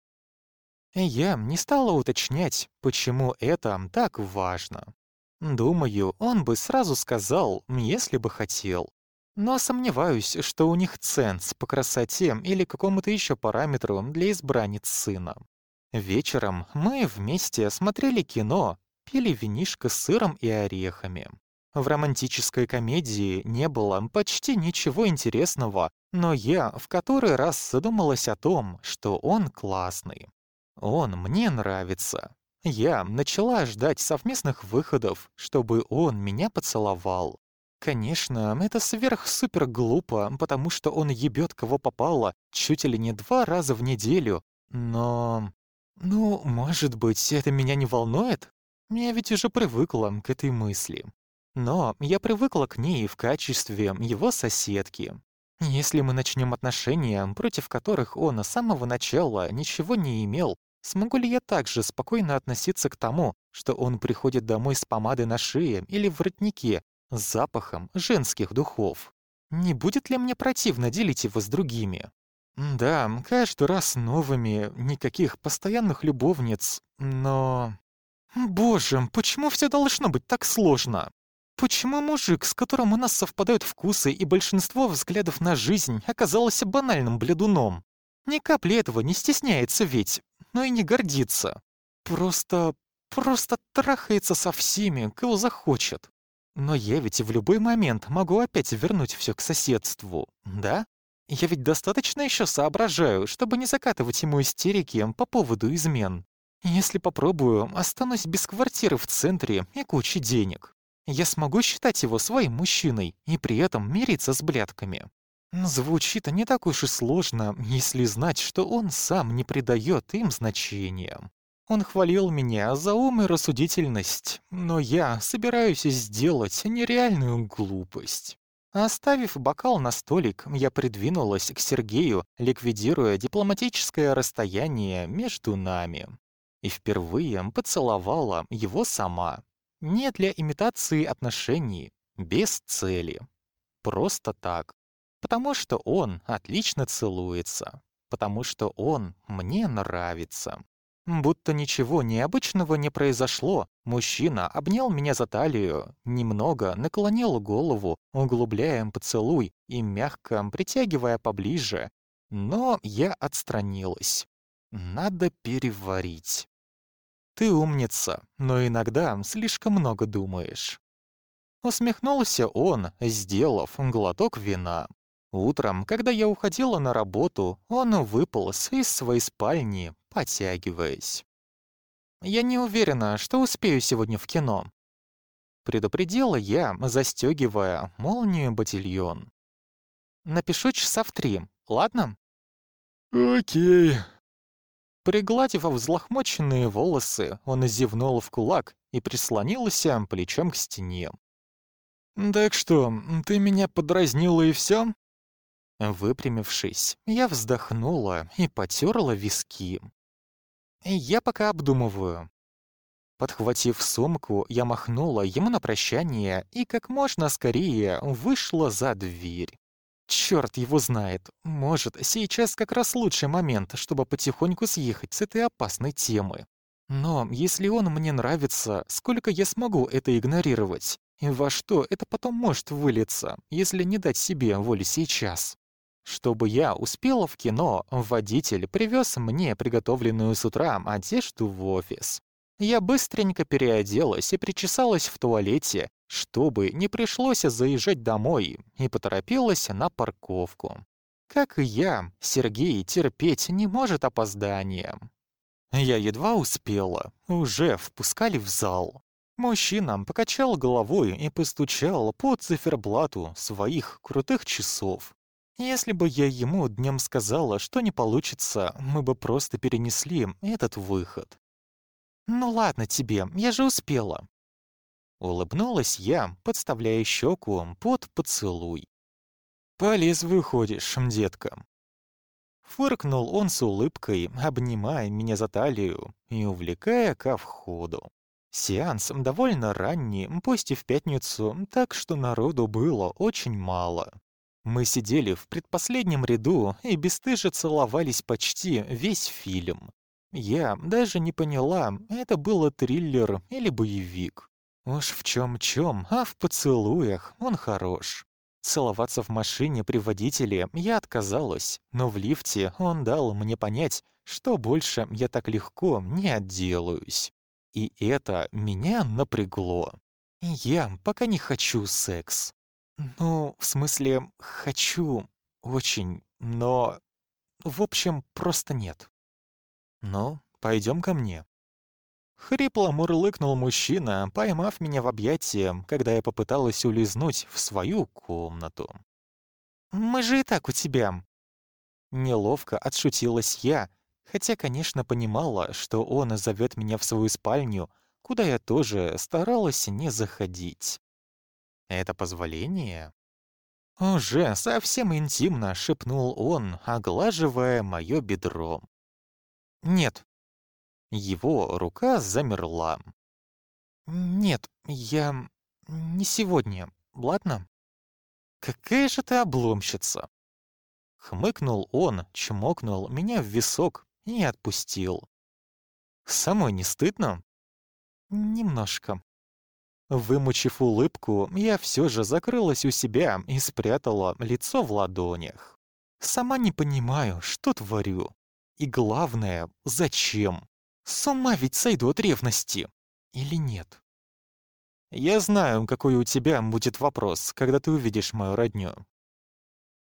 Я не стала уточнять, почему это так важно. Думаю, он бы сразу сказал, если бы хотел. Но сомневаюсь, что у них ценз по красоте или какому-то еще параметру для избранниц сына. Вечером мы вместе смотрели кино, пили винишко с сыром и орехами. В романтической комедии не было почти ничего интересного, но я в который раз задумалась о том, что он классный. Он мне нравится. Я начала ждать совместных выходов, чтобы он меня поцеловал. Конечно, это сверх-супер глупо, потому что он ебет кого попало чуть ли не два раза в неделю, но... Ну, может быть, это меня не волнует? Я ведь уже привыкла к этой мысли. Но я привыкла к ней в качестве его соседки. Если мы начнем отношения, против которых он с самого начала ничего не имел, Смогу ли я также спокойно относиться к тому, что он приходит домой с помадой на шее или в воротнике, с запахом женских духов? Не будет ли мне противно делить его с другими? Да, каждый раз новыми, никаких постоянных любовниц, но... Боже, почему все должно быть так сложно? Почему мужик, с которым у нас совпадают вкусы и большинство взглядов на жизнь, оказался банальным бледуном? Ни капли этого не стесняется ведь, но и не гордится. Просто... просто трахается со всеми, кого захочет. Но я ведь в любой момент могу опять вернуть все к соседству, да? Я ведь достаточно еще соображаю, чтобы не закатывать ему истерики по поводу измен. Если попробую, останусь без квартиры в центре и кучи денег. Я смогу считать его своим мужчиной и при этом мириться с блядками. Звучит не так уж и сложно, если знать, что он сам не придает им значения. Он хвалил меня за ум и рассудительность, но я собираюсь сделать нереальную глупость. Оставив бокал на столик, я придвинулась к Сергею, ликвидируя дипломатическое расстояние между нами. И впервые поцеловала его сама. Не для имитации отношений, без цели. Просто так. Потому что он отлично целуется. Потому что он мне нравится. Будто ничего необычного не произошло, мужчина обнял меня за талию, немного наклонил голову, углубляя поцелуй и мягко притягивая поближе. Но я отстранилась. Надо переварить. Ты умница, но иногда слишком много думаешь. Усмехнулся он, сделав глоток вина. Утром, когда я уходила на работу, он выполз из своей спальни, потягиваясь. «Я не уверена, что успею сегодня в кино», — предупредила я, застегивая молнию ботильон. «Напишу часа в три, ладно?»
«Окей».
Пригладив взлохмоченные волосы, он зевнул в кулак и прислонился плечом к стене.
«Так что, ты меня подразнила и все?
Выпрямившись, я вздохнула и потерла виски. «Я пока обдумываю». Подхватив сумку, я махнула ему на прощание и как можно скорее вышла за дверь. Черт его знает, может, сейчас как раз лучший момент, чтобы потихоньку съехать с этой опасной темы. Но если он мне нравится, сколько я смогу это игнорировать? И во что это потом может вылиться, если не дать себе воли сейчас? Чтобы я успела в кино, водитель привез мне приготовленную с утра одежду в офис. Я быстренько переоделась и причесалась в туалете, чтобы не пришлось заезжать домой, и поторопилась на парковку. Как и я, Сергей терпеть не может опоздания. Я едва успела, уже впускали в зал. Мужчина покачал головой и постучал по циферблату своих крутых часов. Если бы я ему днем сказала, что не получится, мы бы просто перенесли этот выход. «Ну ладно тебе, я же успела». Улыбнулась я, подставляя щеку под поцелуй.
«Полез выходишь, детка».
Фыркнул он с улыбкой, обнимая меня за талию и увлекая ко входу. Сеанс довольно ранний, пусть и в пятницу, так что народу было очень мало. Мы сидели в предпоследнем ряду и бесстыже целовались почти весь фильм. Я даже не поняла, это было триллер или боевик. Уж в чем-чем, а в поцелуях он хорош. Целоваться в машине при водителе я отказалась, но в лифте он дал мне понять, что больше я так легко не отделаюсь. И это меня напрягло. Я пока не хочу секс. Ну, в смысле, хочу очень, но... В общем, просто нет. Ну, пойдем ко мне. Хрипло мурлыкнул мужчина, поймав меня в объятия, когда я попыталась улизнуть в свою комнату. «Мы же и так у тебя». Неловко отшутилась я, хотя, конечно, понимала, что он зовет меня в свою спальню, куда я тоже старалась не заходить. Это позволение? Уже совсем интимно шепнул он, оглаживая моё бедро. Нет. Его рука замерла. Нет, я не сегодня, ладно? Какая же ты обломщица. Хмыкнул он, чмокнул меня в висок и отпустил. Самой не стыдно? Немножко. Вымучив улыбку, я все же закрылась у себя и спрятала лицо в ладонях. Сама не понимаю, что творю. И главное, зачем? С ума ведь сойду от ревности. Или нет? Я знаю, какой у тебя будет вопрос, когда ты увидишь мою родню.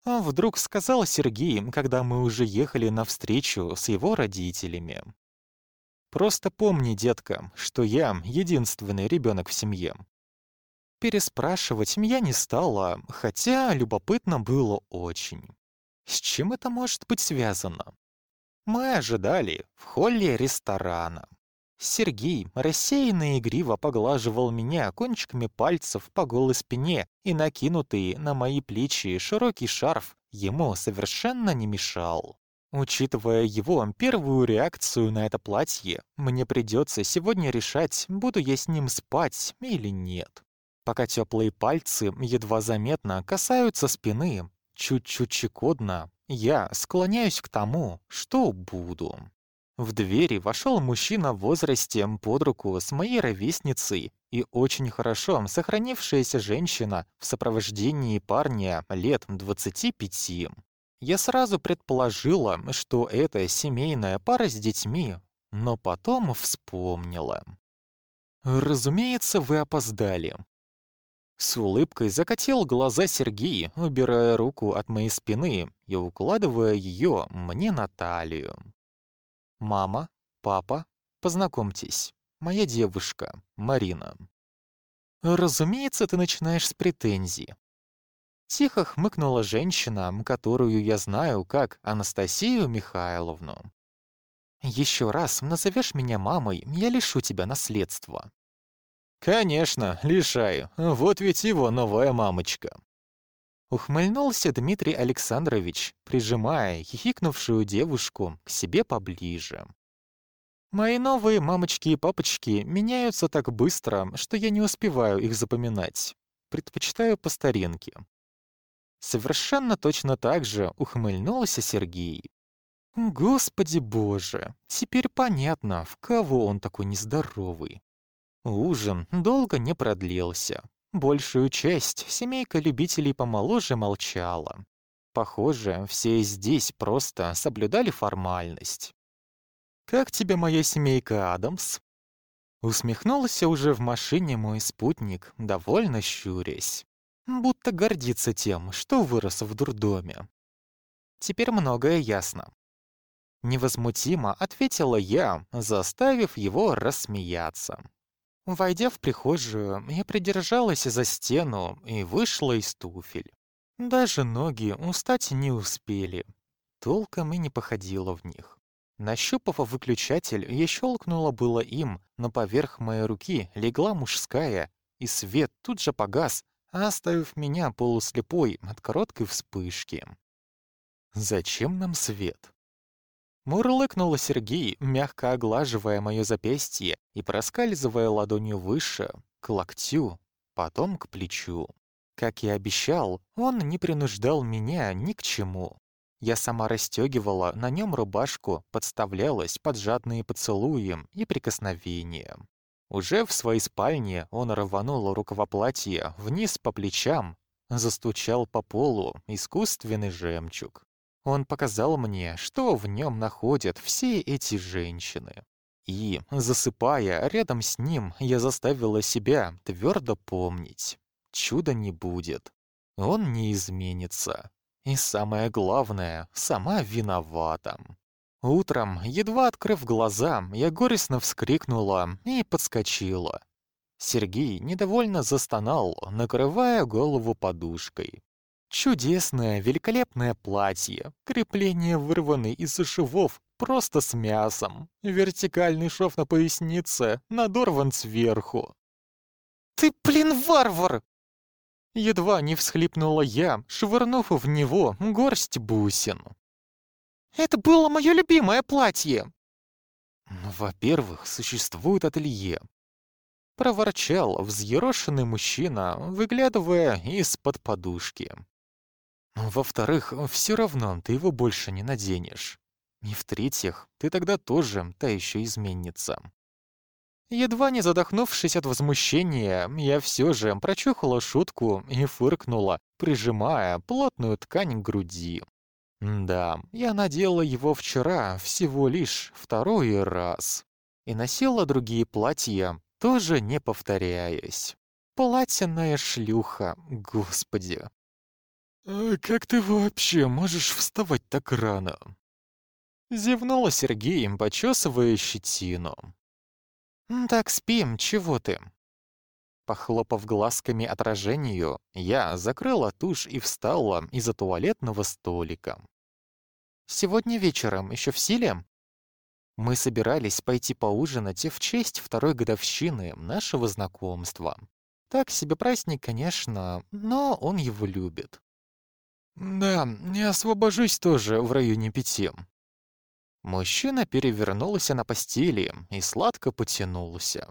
А вдруг сказал Сергей, когда мы уже ехали навстречу с его родителями. Просто помни, детка, что я единственный ребенок в семье. Переспрашивать я не стала, хотя любопытно было очень. С чем это может быть связано? Мы ожидали в холле ресторана. Сергей рассеянно и игриво поглаживал меня кончиками пальцев по голой спине, и накинутый на мои плечи широкий шарф ему совершенно не мешал. Учитывая его первую реакцию на это платье, мне придется сегодня решать, буду я с ним спать или нет. Пока теплые пальцы едва заметно касаются спины, чуть-чуть щекотно, я склоняюсь к тому, что буду. В двери вошел мужчина в возрасте под руку с моей ровесницей и очень хорошо сохранившаяся женщина в сопровождении парня лет 25. Я сразу предположила, что это семейная пара с детьми, но потом вспомнила. «Разумеется, вы опоздали». С улыбкой закатил глаза Сергей, убирая руку от моей спины и укладывая ее мне на талию. Мама, папа, познакомьтесь, моя девушка, Марина. Разумеется, ты начинаешь с претензий. Тихо хмыкнула женщина, которую я знаю как Анастасию Михайловну. Еще раз назовешь меня мамой, я лишу тебя наследства. Конечно, лишаю. Вот ведь его новая мамочка. Ухмыльнулся Дмитрий Александрович, прижимая хихикнувшую девушку к себе поближе. Мои новые мамочки и папочки меняются так быстро, что я не успеваю их запоминать. Предпочитаю по старинке. Совершенно точно так же ухмыльнулся Сергей. Господи боже, теперь понятно, в кого он такой нездоровый. Ужин долго не продлился. Большую часть семейка любителей помоложе молчала. Похоже, все здесь просто соблюдали формальность. «Как тебе моя семейка, Адамс?» Усмехнулся уже в машине мой спутник, довольно щурясь. Будто гордится тем, что вырос в дурдоме. Теперь многое ясно. Невозмутимо ответила я, заставив его рассмеяться. Войдя в прихожую, я придержалась за стену и вышла из туфель. Даже ноги устать не успели. Толком и не походила в них. Нащупав выключатель, я щелкнула было им, но поверх моей руки легла мужская, и свет тут же погас, оставив меня полуслепой от короткой вспышки. «Зачем нам свет?» Мурлыкнула Сергей, мягко оглаживая мое запястье и проскальзывая ладонью выше, к локтю, потом к плечу. Как и обещал, он не принуждал меня ни к чему. Я сама расстегивала на нем рубашку, подставлялась под жадные поцелуи и прикосновения. Уже в своей спальне он рванул рукава платья вниз по плечам, застучал по полу искусственный жемчуг. Он показал мне, что в нем находят все эти женщины. И, засыпая рядом с ним, я заставила себя твердо помнить. Чуда не будет. Он не изменится. И самое главное, сама виновата. Утром, едва открыв глаза, я горестно вскрикнула и подскочила. Сергей недовольно застонал, накрывая голову подушкой. Чудесное, великолепное платье, крепление вырваны из швов просто с мясом, вертикальный шов на пояснице надорван сверху. «Ты, блин, варвар!» Едва не всхлипнула я, швырнув в него горсть бусин. «Это было мое любимое платье!» «Ну, «Во-первых, существует ателье», — проворчал взъерошенный мужчина, выглядывая из-под подушки. Во-вторых, все равно ты его больше не наденешь. И в-третьих, ты тогда тоже та еще изменница. Едва не задохнувшись от возмущения, я все же прочухала шутку и фыркнула, прижимая плотную ткань к груди. Да, я надела его вчера всего лишь второй раз. И носила другие платья, тоже не повторяясь. Платьяная шлюха, господи.
«А как ты вообще можешь вставать так рано?»
Зевнула Сергей, почесывая щетину. «Так спим, чего ты?» Похлопав глазками отражению, я закрыла тушь и встала из-за туалетного столика. «Сегодня вечером еще в силе?» Мы собирались пойти поужинать в честь второй годовщины нашего знакомства. Так себе праздник, конечно, но он его любит.
«Да, я освобожусь тоже в районе пяти».
Мужчина перевернулся на постели и сладко потянулся.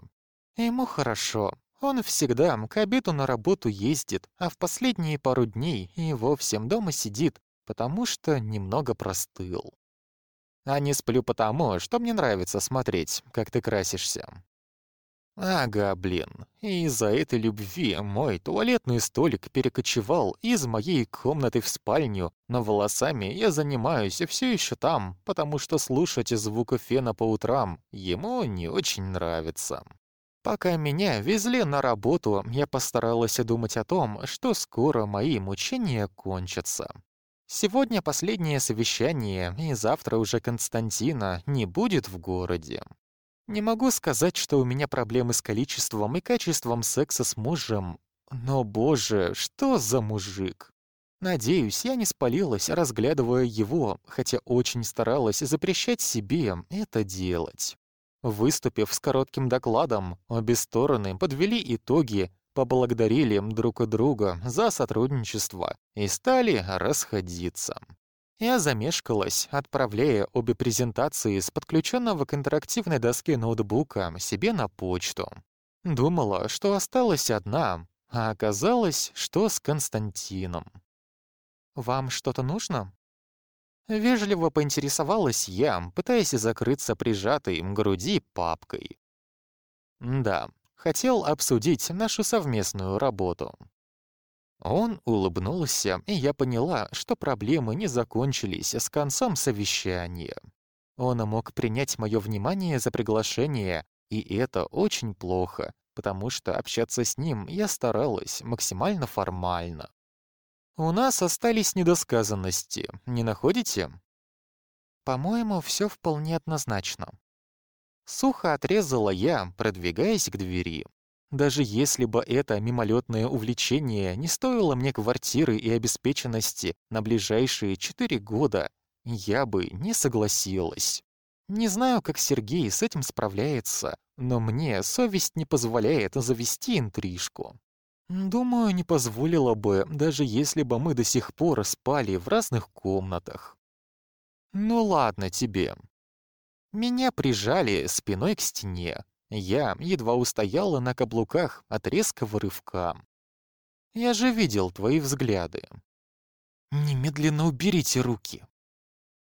Ему хорошо. Он всегда к обеду на работу ездит, а в последние пару дней и вовсе дома сидит, потому что немного простыл. А не сплю потому, что мне нравится смотреть, как ты красишься. Ага, блин. И из-за этой любви мой туалетный столик перекочевал из моей комнаты в спальню, но волосами я занимаюсь все еще там, потому что слушать звук фена по утрам ему не очень нравится. Пока меня везли на работу, я постаралась думать о том, что скоро мои мучения кончатся. Сегодня последнее совещание, и завтра уже Константина не будет в городе. Не могу сказать, что у меня проблемы с количеством и качеством секса с мужем, но, боже, что за мужик? Надеюсь, я не спалилась, разглядывая его, хотя очень старалась запрещать себе это делать. Выступив с коротким докладом, обе стороны подвели итоги, поблагодарили друг друга за сотрудничество и стали расходиться. Я замешкалась, отправляя обе презентации с подключенного к интерактивной доске ноутбука себе на почту. Думала, что осталась одна, а оказалось, что с Константином. «Вам что-то нужно?» Вежливо поинтересовалась я, пытаясь закрыться прижатой к груди папкой. Да, хотел обсудить нашу совместную работу. Он улыбнулся, и я поняла, что проблемы не закончились с концом совещания. Он мог принять мое внимание за приглашение, и это очень плохо, потому что общаться с ним я старалась максимально формально. У нас остались недосказанности, не находите? По-моему, все вполне однозначно. Сухо отрезала я, продвигаясь к двери. Даже если бы это мимолетное увлечение не стоило мне квартиры и обеспеченности на ближайшие четыре года, я бы не согласилась. Не знаю, как Сергей с этим справляется, но мне совесть не позволяет завести интрижку. Думаю, не позволила бы, даже если бы мы до сих пор спали в разных комнатах. Ну ладно тебе. Меня прижали спиной к стене. Я едва устояла на каблуках от резкого рывка. Я же видел твои взгляды. Немедленно уберите руки.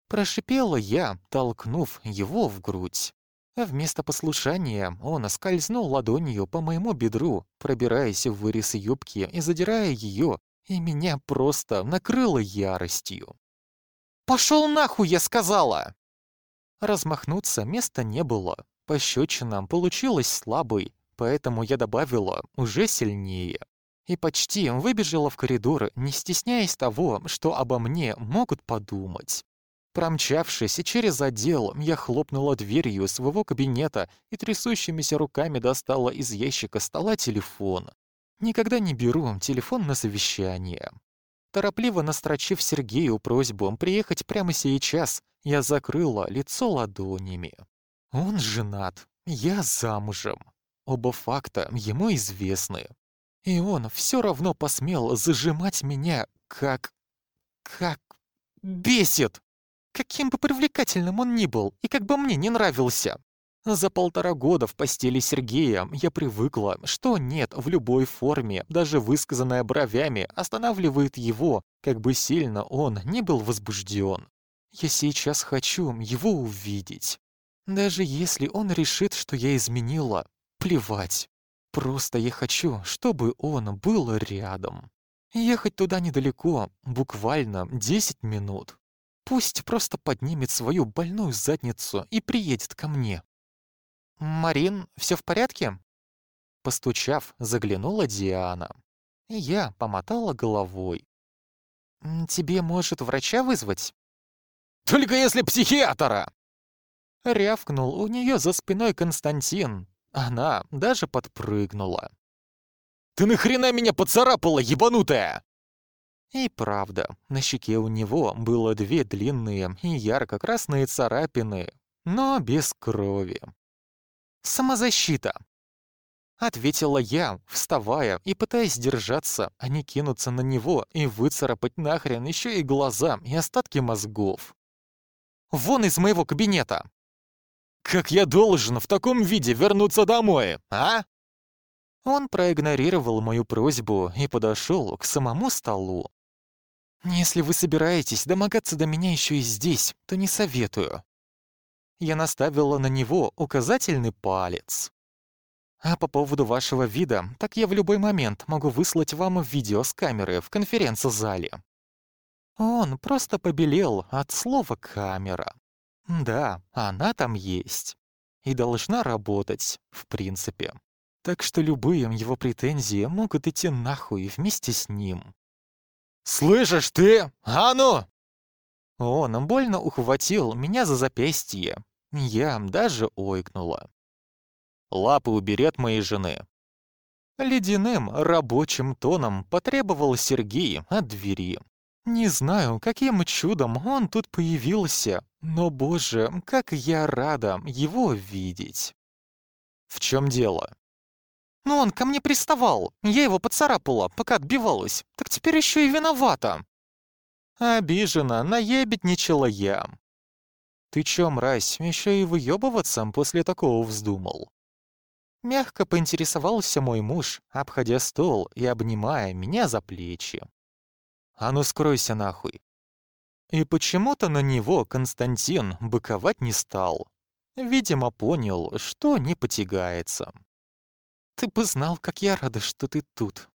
Прошипела я, толкнув его в грудь. А вместо послушания он скользнул ладонью по моему бедру, пробираясь в вырез юбки и задирая ее, и меня просто накрыло яростью. «Пошел нахуй, я сказала!» Размахнуться места не было. Пощечина получилась слабой, поэтому я добавила уже сильнее. И почти выбежала в коридор, не стесняясь того, что обо мне могут подумать. Промчавшись через отдел, я хлопнула дверью своего кабинета и трясущимися руками достала из ящика стола телефон. Никогда не беру телефон на совещание. Торопливо настрочив Сергею просьбу приехать прямо сейчас, я закрыла лицо ладонями. Он женат, я замужем. Оба факта ему известны. И он все равно посмел зажимать меня, как... как... бесит! Каким бы привлекательным он ни был, и как бы мне не нравился. За полтора года в постели Сергея я привыкла, что нет в любой форме, даже высказанная бровями, останавливает его, как бы сильно он не был возбужден. Я сейчас хочу его увидеть. Даже если он решит, что я изменила, плевать. Просто я хочу, чтобы он был рядом. Ехать туда недалеко, буквально 10 минут. Пусть просто поднимет свою больную задницу и приедет ко мне. «Марин, все в порядке?» Постучав, заглянула Диана. Я помотала головой. «Тебе, может, врача вызвать?» «Только если психиатра!» Рявкнул у нее за спиной Константин. Она даже подпрыгнула. «Ты нахрена меня поцарапала, ебанутая?» И правда, на щеке у него было две длинные и ярко-красные царапины, но без крови. «Самозащита!» Ответила я, вставая и пытаясь держаться, а не кинуться на него и выцарапать нахрен еще и глаза и остатки мозгов. «Вон из моего кабинета!» «Как я должен в таком виде вернуться домой, а?» Он проигнорировал мою просьбу и подошел к самому столу. Если вы собираетесь домогаться до меня еще и здесь, то не советую. Я наставила на него указательный палец. А по поводу вашего вида, так я в любой момент могу выслать вам видео с камеры в конференц-зале. Он просто побелел от слова «камера». Да, она там есть. И должна работать, в принципе. Так что любые его претензии могут идти нахуй вместе с ним.
«Слышишь ты? А ну!»
Он больно ухватил меня за запястье. Я даже ойкнула.
«Лапы убери от моей жены».
Ледяным рабочим тоном потребовал Сергей от двери. Не знаю, каким чудом он тут появился, но, боже, как я рада его видеть.
В чем дело?
Ну, он ко мне приставал. Я его поцарапала, пока отбивалась. Так теперь еще и виновата. Обижена, наебедничала я. Ты чё, мразь, еще и выебываться после такого вздумал? Мягко поинтересовался мой муж, обходя стол и обнимая меня за плечи. А ну скройся нахуй. И почему-то на него Константин быковать не стал. Видимо, понял, что не потягается. Ты бы знал, как я рада, что ты тут.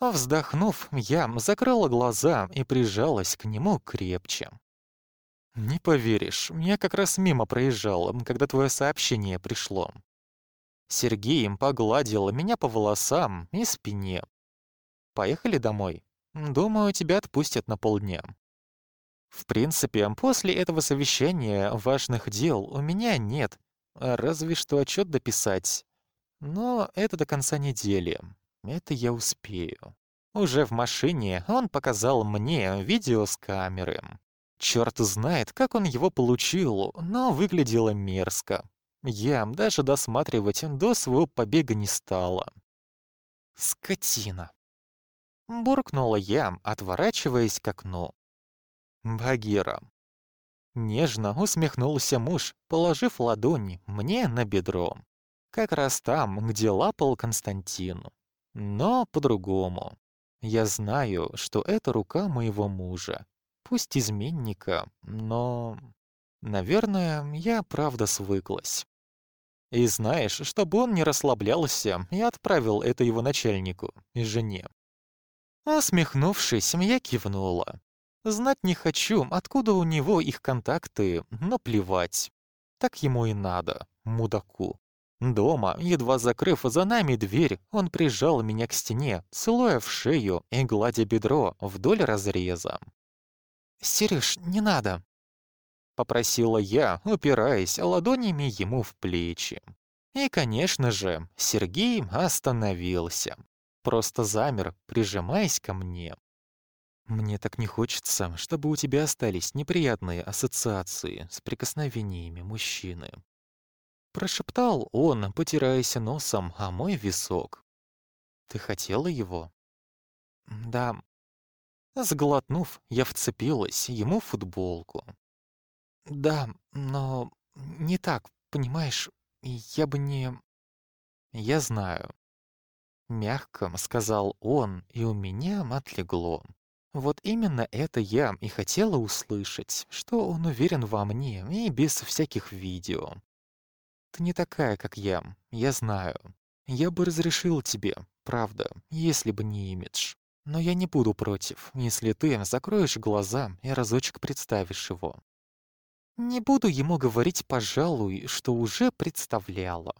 Вздохнув, я закрыла глаза и прижалась к нему крепче. Не поверишь, я как раз мимо проезжал, когда твое сообщение пришло. Сергей погладил меня по волосам и спине. Поехали домой. Думаю, тебя отпустят на полдня. В принципе, после этого совещания важных дел у меня нет, разве что отчет дописать. Но это до конца недели. Это я успею. Уже в машине он показал мне видео с камеры. Черт знает, как он его получил, но выглядело мерзко. Я даже досматривать до своего побега не стала. Скотина. Буркнула я, отворачиваясь к окну. Багира. Нежно усмехнулся муж, положив ладонь мне на бедро. Как раз там, где лапал Константин. Но по-другому. Я знаю, что это рука моего мужа. Пусть изменника, но... Наверное, я правда свыклась. И знаешь, чтобы он не расслаблялся, я отправил это его начальнику и жене. Усмехнувшись, я кивнула. Знать не хочу, откуда у него их контакты, но плевать. Так ему и надо, мудаку. Дома, едва закрыв за нами дверь, он прижал меня к стене, целуя в шею и гладя бедро вдоль разреза. «Сереж, не надо!» — попросила я, упираясь ладонями ему в плечи. И, конечно же, Сергей остановился просто замер, прижимаясь ко мне. Мне так не хочется, чтобы у тебя остались неприятные ассоциации с прикосновениями мужчины. Прошептал он, потираясь носом о мой висок. Ты хотела его? Да. Сглотнув, я вцепилась ему в футболку. Да, но не так, понимаешь, я бы не... Я знаю. Мягко сказал он, и у меня отлегло. Вот именно это я и хотела услышать, что он уверен во мне и без всяких видео. Ты не такая, как я, я знаю. Я бы разрешил тебе, правда, если бы не имидж. Но я не буду против, если ты закроешь глаза и разочек представишь его. Не буду ему говорить, пожалуй, что уже представляла.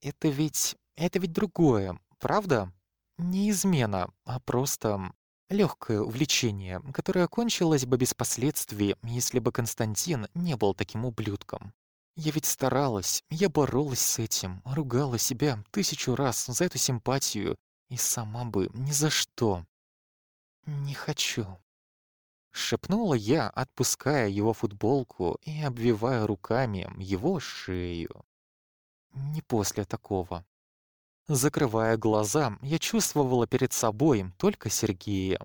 Это ведь... это ведь другое, Правда? Не измена, а просто легкое увлечение, которое кончилось бы без последствий, если бы Константин не был таким ублюдком. Я ведь старалась, я боролась с этим, ругала себя тысячу раз за эту симпатию, и сама бы ни за что. «Не хочу», — шепнула я, отпуская его футболку и обвивая руками его шею. «Не после такого». Закрывая глаза, я чувствовала перед собой только Сергея.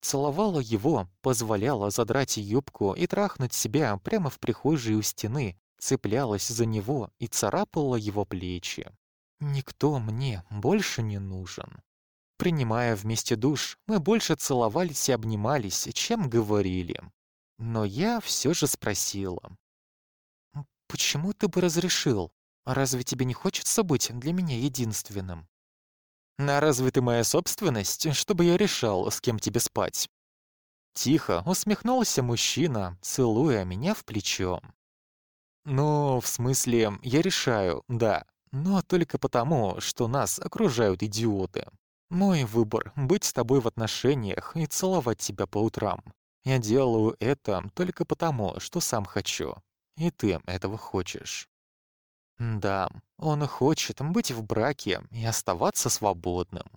Целовала его, позволяла задрать юбку и трахнуть себя прямо в прихожей у стены, цеплялась за него и царапала его плечи. Никто мне больше не нужен. Принимая вместе душ, мы больше целовались и обнимались, чем говорили. Но я все же спросила. «Почему ты бы разрешил? Разве тебе не хочется быть для меня единственным? А разве ты моя собственность, чтобы я решал, с кем тебе спать? Тихо усмехнулся мужчина, целуя меня в плечо. Ну, в смысле, я решаю, да, но только потому, что нас окружают идиоты. Мой выбор — быть с тобой в отношениях и целовать тебя по утрам. Я делаю это только потому, что сам хочу. И ты этого хочешь. Да, он хочет быть в браке и оставаться свободным.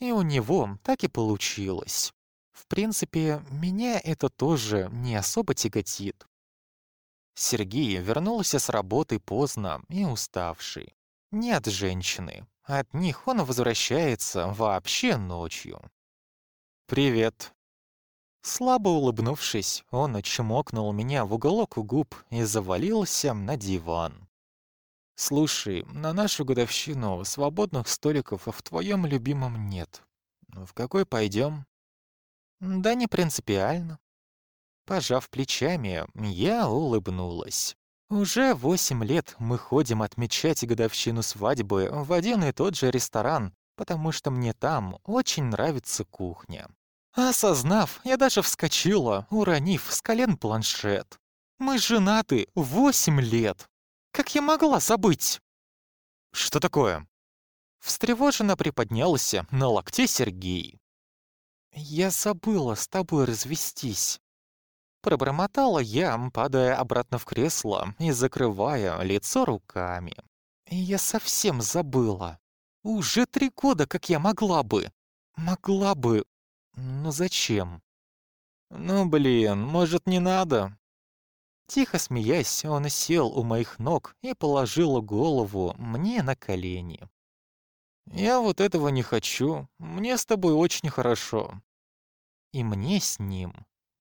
И у него так и получилось. В принципе, меня это тоже не особо тяготит. Сергей вернулся с работы поздно и уставший. Не от женщины. От них он возвращается вообще ночью. «Привет». Слабо улыбнувшись, он чмокнул меня в уголок губ и завалился на диван. «Слушай, на нашу годовщину свободных столиков в твоем любимом нет. В какой пойдем?» «Да не принципиально». Пожав плечами, я улыбнулась. Уже восемь лет мы ходим отмечать годовщину свадьбы в один и тот же ресторан, потому что мне там очень нравится кухня. Осознав, я даже вскочила, уронив с колен планшет. Мы женаты восемь лет. Как я могла забыть? Что такое? Встревоженно приподнялся на локте Сергей. Я забыла с тобой развестись. Пробормотала я, падая обратно в кресло и закрывая лицо руками. Я совсем забыла. Уже три года, как я могла бы. Могла бы. Но зачем? Ну, блин, может, не надо? Тихо смеясь, он сел у моих ног и положил голову мне на колени. «Я вот этого не хочу. Мне с тобой очень хорошо». И мне с ним.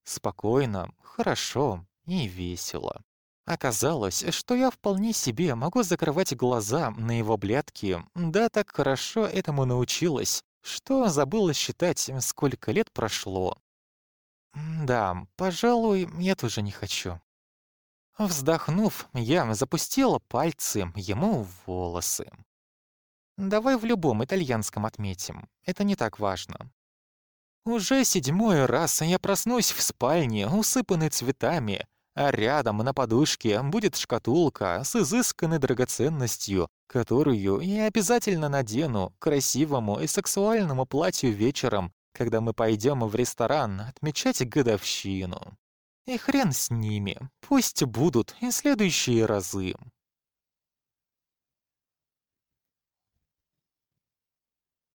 Спокойно, хорошо и весело. Оказалось, что я вполне себе могу закрывать глаза на его блядки, да так хорошо этому научилась, что забыла считать, сколько лет прошло. Да, пожалуй, я тоже не хочу. Вздохнув, я запустила пальцы ему в волосы. Давай в любом итальянском отметим, это не так важно. Уже седьмой раз я проснусь в спальне, усыпанной цветами, а рядом на подушке будет шкатулка с изысканной драгоценностью, которую я обязательно надену красивому и сексуальному платью вечером, когда мы пойдем в ресторан отмечать годовщину. И хрен с ними, пусть будут и следующие разы.